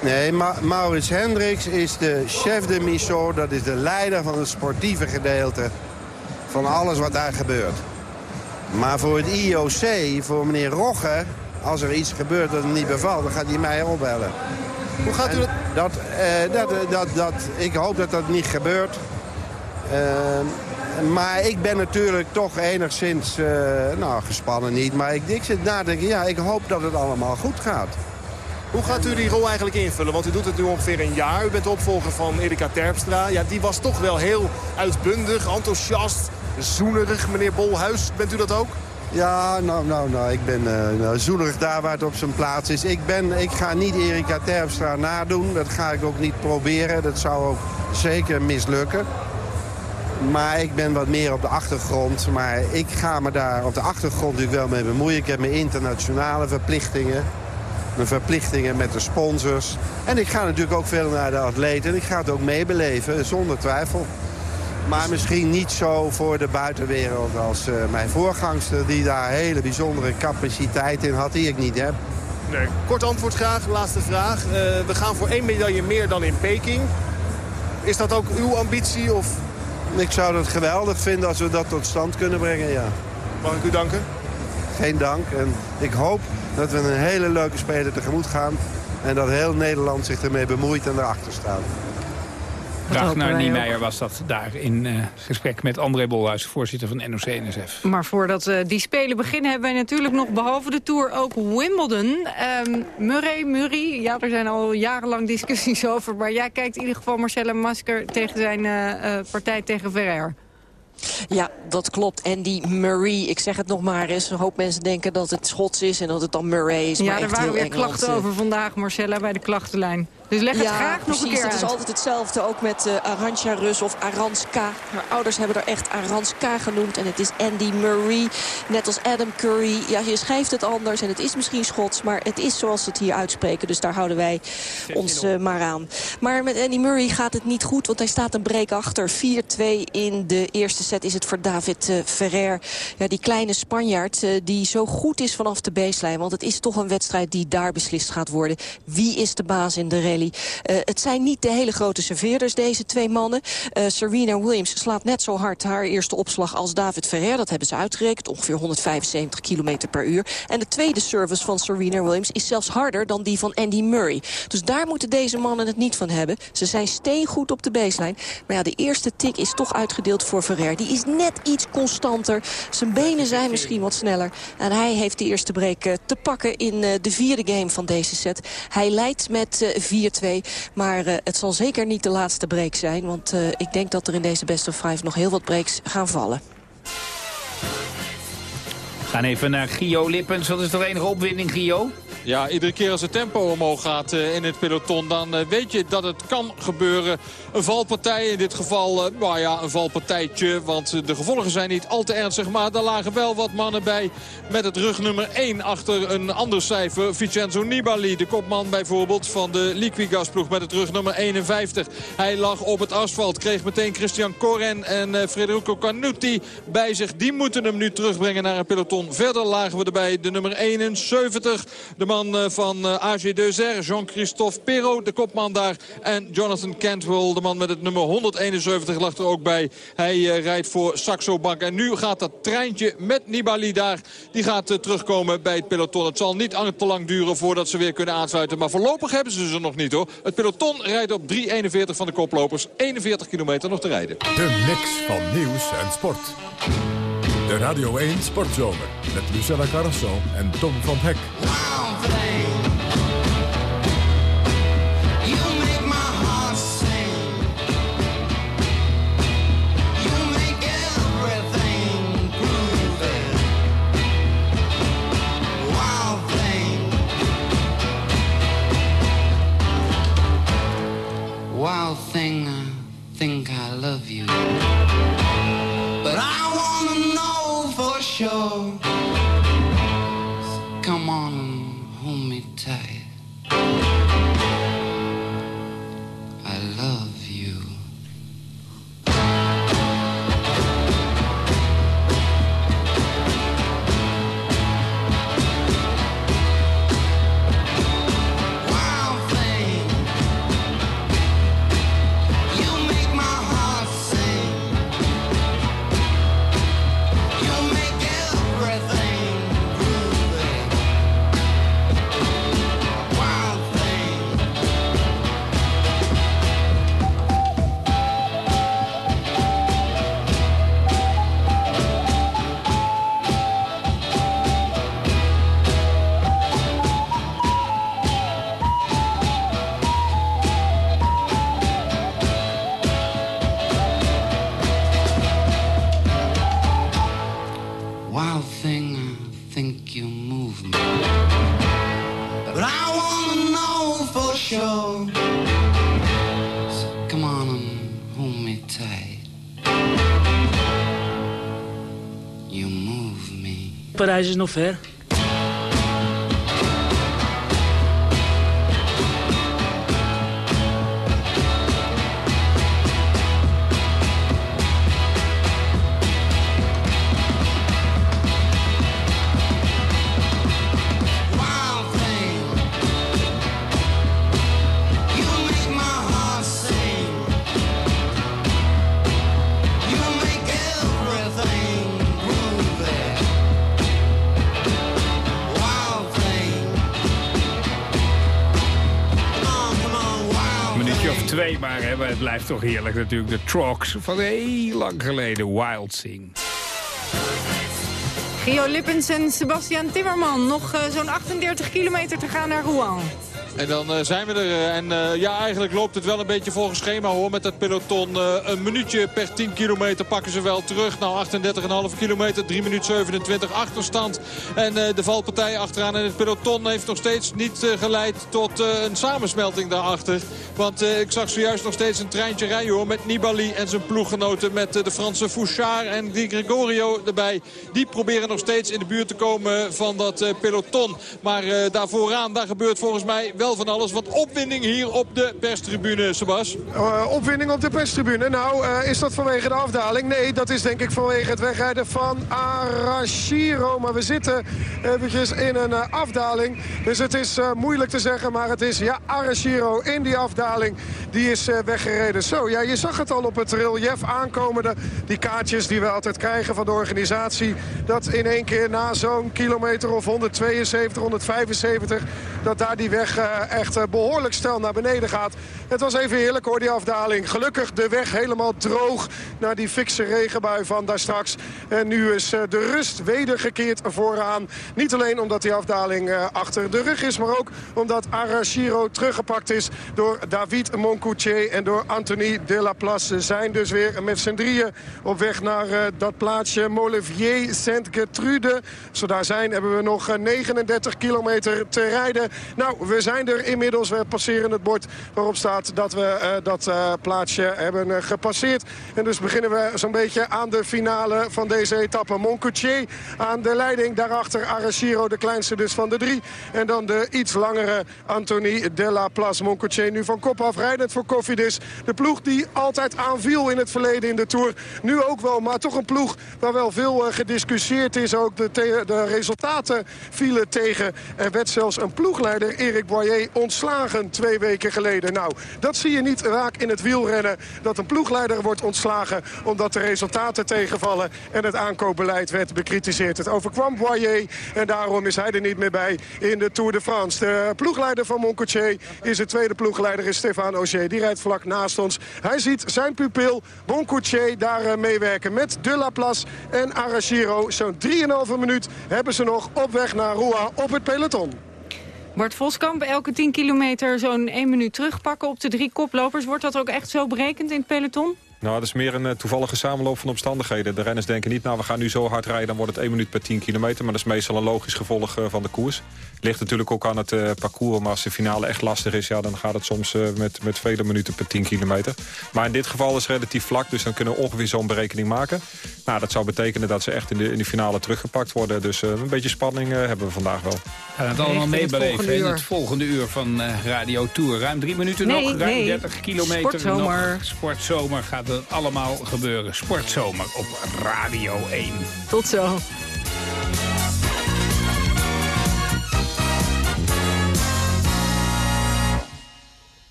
Nee, Ma Maurits Hendricks is de chef de mission. Dat is de leider van het sportieve gedeelte van alles wat daar gebeurt. Maar voor het IOC, voor meneer Rogge, als er iets gebeurt dat hem niet bevalt, dan gaat hij mij opbellen. Hoe gaat u dat... dat, eh, dat, eh, dat, dat ik hoop dat dat niet gebeurt. Eh, maar ik ben natuurlijk toch enigszins, nou gespannen niet, maar ik, ik zit na te denken, ja, ik hoop dat het allemaal goed gaat. Hoe gaat u die rol eigenlijk invullen? Want u doet het nu ongeveer een jaar. U bent de opvolger van Erika Terpstra. Ja, die was toch wel heel uitbundig, enthousiast, zoenerig, meneer Bolhuis. Bent u dat ook? Ja, nou, nou, nou, ik ben nou, zoenerig daar waar het op zijn plaats is. Ik, ben, ik ga niet Erika Terpstra nadoen. Dat ga ik ook niet proberen. Dat zou ook zeker mislukken. Maar ik ben wat meer op de achtergrond. Maar ik ga me daar op de achtergrond natuurlijk wel mee bemoeien. Ik heb mijn internationale verplichtingen. Mijn verplichtingen met de sponsors. En ik ga natuurlijk ook veel naar de atleten. En ik ga het ook meebeleven, zonder twijfel. Maar misschien niet zo voor de buitenwereld als eh, mijn voorgangster... die daar hele bijzondere capaciteit in had, die ik niet heb. Nee. Kort antwoord graag, laatste vraag. Eh, we gaan voor één medaille meer dan in Peking. Is dat ook uw ambitie? Of... Ik zou het geweldig vinden als we dat tot stand kunnen brengen, ja. Mag ik u danken? Geen dank. En ik hoop dat we een hele leuke speler tegemoet gaan... en dat heel Nederland zich ermee bemoeit en erachter staat. Ragnar Niemeyer was dat daar in eh, gesprek met André Bolhuis, voorzitter van NOC-NSF. Maar voordat eh, die spelen beginnen hebben wij natuurlijk nog behalve de Tour ook Wimbledon. Ehm, Murray, Murray, ja er zijn al jarenlang discussies over. Maar jij kijkt in ieder geval Marcella Masker tegen zijn eh, eh, partij tegen Ferrer. Ja, dat klopt. En die Murray, ik zeg het nog maar eens. Een hoop mensen denken dat het Schots is en dat het dan Murray is. Ja, maar er echt waren weer Engeland, klachten over vandaag, Marcella, bij de klachtenlijn. Dus leg het ja, graag nog precies. een keer Het uit. is altijd hetzelfde, ook met uh, Arantxa Rus of Aranska. Haar ouders hebben er echt Aranska genoemd. En het is Andy Murray, net als Adam Curry. Ja, je schrijft het anders en het is misschien Schots... maar het is zoals ze het hier uitspreken. Dus daar houden wij ons uh, maar aan. Maar met Andy Murray gaat het niet goed, want hij staat een break achter. 4-2 in de eerste set is het voor David uh, Ferrer. Ja, die kleine Spanjaard uh, die zo goed is vanaf de baseline. Want het is toch een wedstrijd die daar beslist gaat worden. Wie is de baas in de Uh, het zijn niet de hele grote serveerders, deze twee mannen. Uh, Serena Williams slaat net zo hard haar eerste opslag als David Ferrer. Dat hebben ze uitgerekend, ongeveer 175 km per uur. En de tweede service van Serena Williams is zelfs harder dan die van Andy Murray. Dus daar moeten deze mannen het niet van hebben. Ze zijn steengoed op de baseline. Maar ja, de eerste tik is toch uitgedeeld voor Ferrer. Die is net iets constanter. Zijn benen zijn misschien wat sneller. En hij heeft de eerste break uh, te pakken in de vierde game van deze set. Hij leidt met uh, 4-2. Maar uh, het zal zeker niet de laatste break zijn. Want uh, ik denk dat er in deze best of five nog heel wat breaks gaan vallen. We gaan even naar Gio Lippens. Wat is er enige opwinding, Gio? Ja, iedere keer als het tempo omhoog gaat uh, in het peloton... dan uh, weet je dat het kan gebeuren. Een valpartij, in dit geval uh, nou ja, een valpartijtje... want de gevolgen zijn niet al te ernstig... maar daar lagen wel wat mannen bij met het rugnummer 1... achter een ander cijfer, Vincenzo Nibali. De kopman bijvoorbeeld van de Liquigas-ploeg met het rugnummer 51. Hij lag op het asfalt, kreeg meteen Christian Koren en Federico Canuti bij zich. Die moeten hem nu terugbrengen naar een peloton. Verder lagen we erbij de nummer 71... De man van AG Deuzer, Jean-Christophe Perrault, de kopman daar. En Jonathan Cantwell, de man met het nummer 171, lag er ook bij. Hij uh, rijdt voor Saxo Bank. En nu gaat dat treintje met Nibali daar. Die gaat terugkomen bij het peloton. Het zal niet te lang duren voordat ze weer kunnen aansluiten. Maar voorlopig hebben ze ze nog niet hoor. Het peloton rijdt op 3.41 van de koplopers. 41 kilometer nog te rijden. De mix van nieuws en sport. De Radio 1 Sportzomer met Lucella Carrasso en Tom van Hek. Wow thing you make my heart sing You make everything Wild thing Wild thing, sure. So come on and hold me tight. Me. Parijs is of twee maar, het blijft toch heerlijk natuurlijk. De Trogs van heel lang geleden, Wild Sing. Gio Lippens en Sebastian Timmerman. Nog uh, zo'n 38 kilometer te gaan naar Rouen. En dan eh, zijn we er. eh, En eh, ja, eigenlijk loopt het wel een beetje volgens schema hoor. Met dat peloton een minuutje per 10 kilometer pakken ze wel terug. Nou, 38,5 kilometer, 3 minuten 27 achterstand. En de valpartij achteraan in het peloton heeft nog steeds niet geleid tot een samensmelting daarachter. Want ik zag zojuist nog steeds een treintje rijden hoor. Met Nibali en zijn ploeggenoten. Met de Franse Fouchard en Di Gregorio erbij. Die proberen nog steeds in de buurt te komen van dat peloton. Maar daar vooraan, daar gebeurt volgens mij wel van alles. Want opwinding hier op de perstribune, Sebas. Eh, opwinding op de perstribune. Nou, eh, is dat vanwege de afdaling? Nee, dat is denk ik vanwege het wegrijden van Arashiro. Maar we zitten eventjes in een eh, afdaling. Dus het is moeilijk te zeggen, maar het is ja, Arashiro in die afdaling. Die is weggereden. Zo, ja, je zag het al op het relief aankomende. Die kaartjes die we altijd krijgen van de organisatie. Dat in één keer na zo'n kilometer of 172, 175... dat daar die weg echt eh, behoorlijk snel naar beneden gaat. Het was even heerlijk hoor, die afdaling. Gelukkig de weg helemaal droog naar die fikse regenbui van daar straks. En nu is eh, de rust wedergekeerd vooraan. Niet alleen omdat die afdaling eh, achter de rug is... maar ook omdat Arashiro teruggepakt is door David Moncoutier... en door Anthony de la Place. Ze zijn dus weer met z'n drieën op weg naar eh, dat plaatsje Molevier Sainte-Gertrude. Als we daar zijn hebben we nog eh, 39 kilometer te rijden. Nou, we zijn er inmiddels. We passeren het bord waarop staat dat we eh, dat eh, plaatsje hebben eh, gepasseerd. En dus beginnen we zo'n beetje aan de finale van deze etappe. Moncoutier aan de leiding. Daarachter Arashiro, de kleinste dus van de drie. En dan de iets langere Anthony de la Place. Moncoutier nu van kop af rijdend voor Cofidis. De ploeg die altijd aanviel in het verleden in de Tour. Nu ook wel, maar toch een ploeg waar wel veel gediscussieerd is. Ook de, de resultaten vielen tegen. Er werd zelfs een ploegleider, Erik Boyer, ontslagen twee weken geleden. Nou, dat zie je niet raak in het wielrennen. Dat een ploegleider wordt ontslagen omdat de resultaten tegenvallen. En het aankoopbeleid werd bekritiseerd. Het overkwam Boyer en daarom is hij er niet meer bij in de Tour de France. De ploegleider van Moncoutier is de tweede ploegleider, is Stefan Auger. Die rijdt vlak naast ons. Hij ziet zijn pupil Moncoutier daar eh, meewerken met De La en Arashiro. Zo'n 3,5 minuut hebben ze nog op weg naar Rouen op het peloton. Bart Voskamp, elke 10 kilometer zo'n 1 minuut terugpakken op de drie koplopers. Wordt dat ook echt zo berekend in het peloton? Nou, dat is meer een eh, toevallige samenloop van omstandigheden. De renners denken niet, nou, we gaan nu zo hard rijden... dan wordt het 1 minuut per 10 kilometer. Maar dat is meestal een logisch gevolg eh, van de koers. Ligt natuurlijk ook aan het eh, parcours. Maar als de finale echt lastig is, ja, dan gaat het soms met, met vele minuten per 10 kilometer. Maar in dit geval is het relatief vlak. Dus dan kunnen we ongeveer zo'n berekening maken. Nou, dat zou betekenen dat ze echt in de, in de finale teruggepakt worden. Dus eh, een beetje spanning hebben we vandaag wel. Gaan het allemaal meebeleven in het volgende uur van eh, Radio Tour. Ruim drie minuten Nee, nog, ruim nee. 30 kilometer Sportzomer. nog. Sportzomer gaat het allemaal gebeuren. Sportzomer op Radio 1. Tot zo.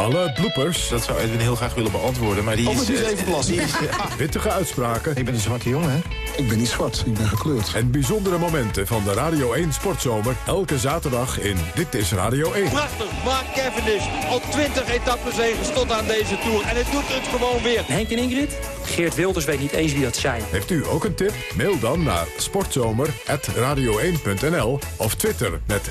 Alle bloopers. Dat zou Edwin heel graag willen beantwoorden, maar die Oh, is... maar die is eh, even plassen. die is, eh, Pittige uitspraken. Ik ben een zwarte jongen, hè? Ik ben niet zwart, ik ben gekleurd. En bijzondere momenten van de Radio 1 Sportzomer. Elke zaterdag in Dit is Radio 1. Prachtig, Mark Cavendish. Al 20 etappenzegers tot aan deze Tour. En het doet het gewoon weer. Henk en Ingrid? Geert Wilders weet niet eens wie dat zijn. Heeft u ook een tip? Mail dan naar sportzomer.radio1.nl of Twitter met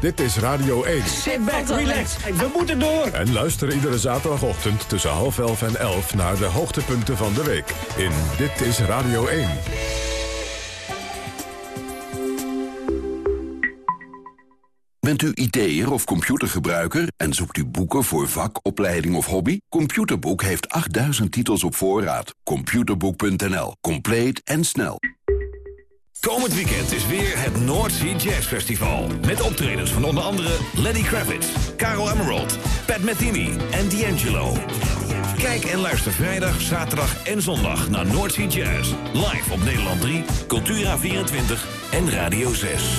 Dit is Radio 1. Sit back, relax. We moeten door. En luister iedere zaterdagochtend tussen half elf en elf naar de hoogtepunten van de week in Dit is Radio 1. Bent u IT'er of computergebruiker en zoekt u boeken voor vak, opleiding of hobby? Computerboek heeft 8000 titels op voorraad. Computerboek.nl. Compleet en snel. Komend weekend is weer het North Sea Jazz Festival. Met optredens van onder andere Lenny Kravitz, Caro Emerald, Pat Metheny en D'Angelo. Kijk en luister vrijdag, zaterdag en zondag naar North Sea Jazz. Live op Nederland 3, Cultura24 en Radio 6.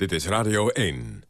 Dit is Radio 1.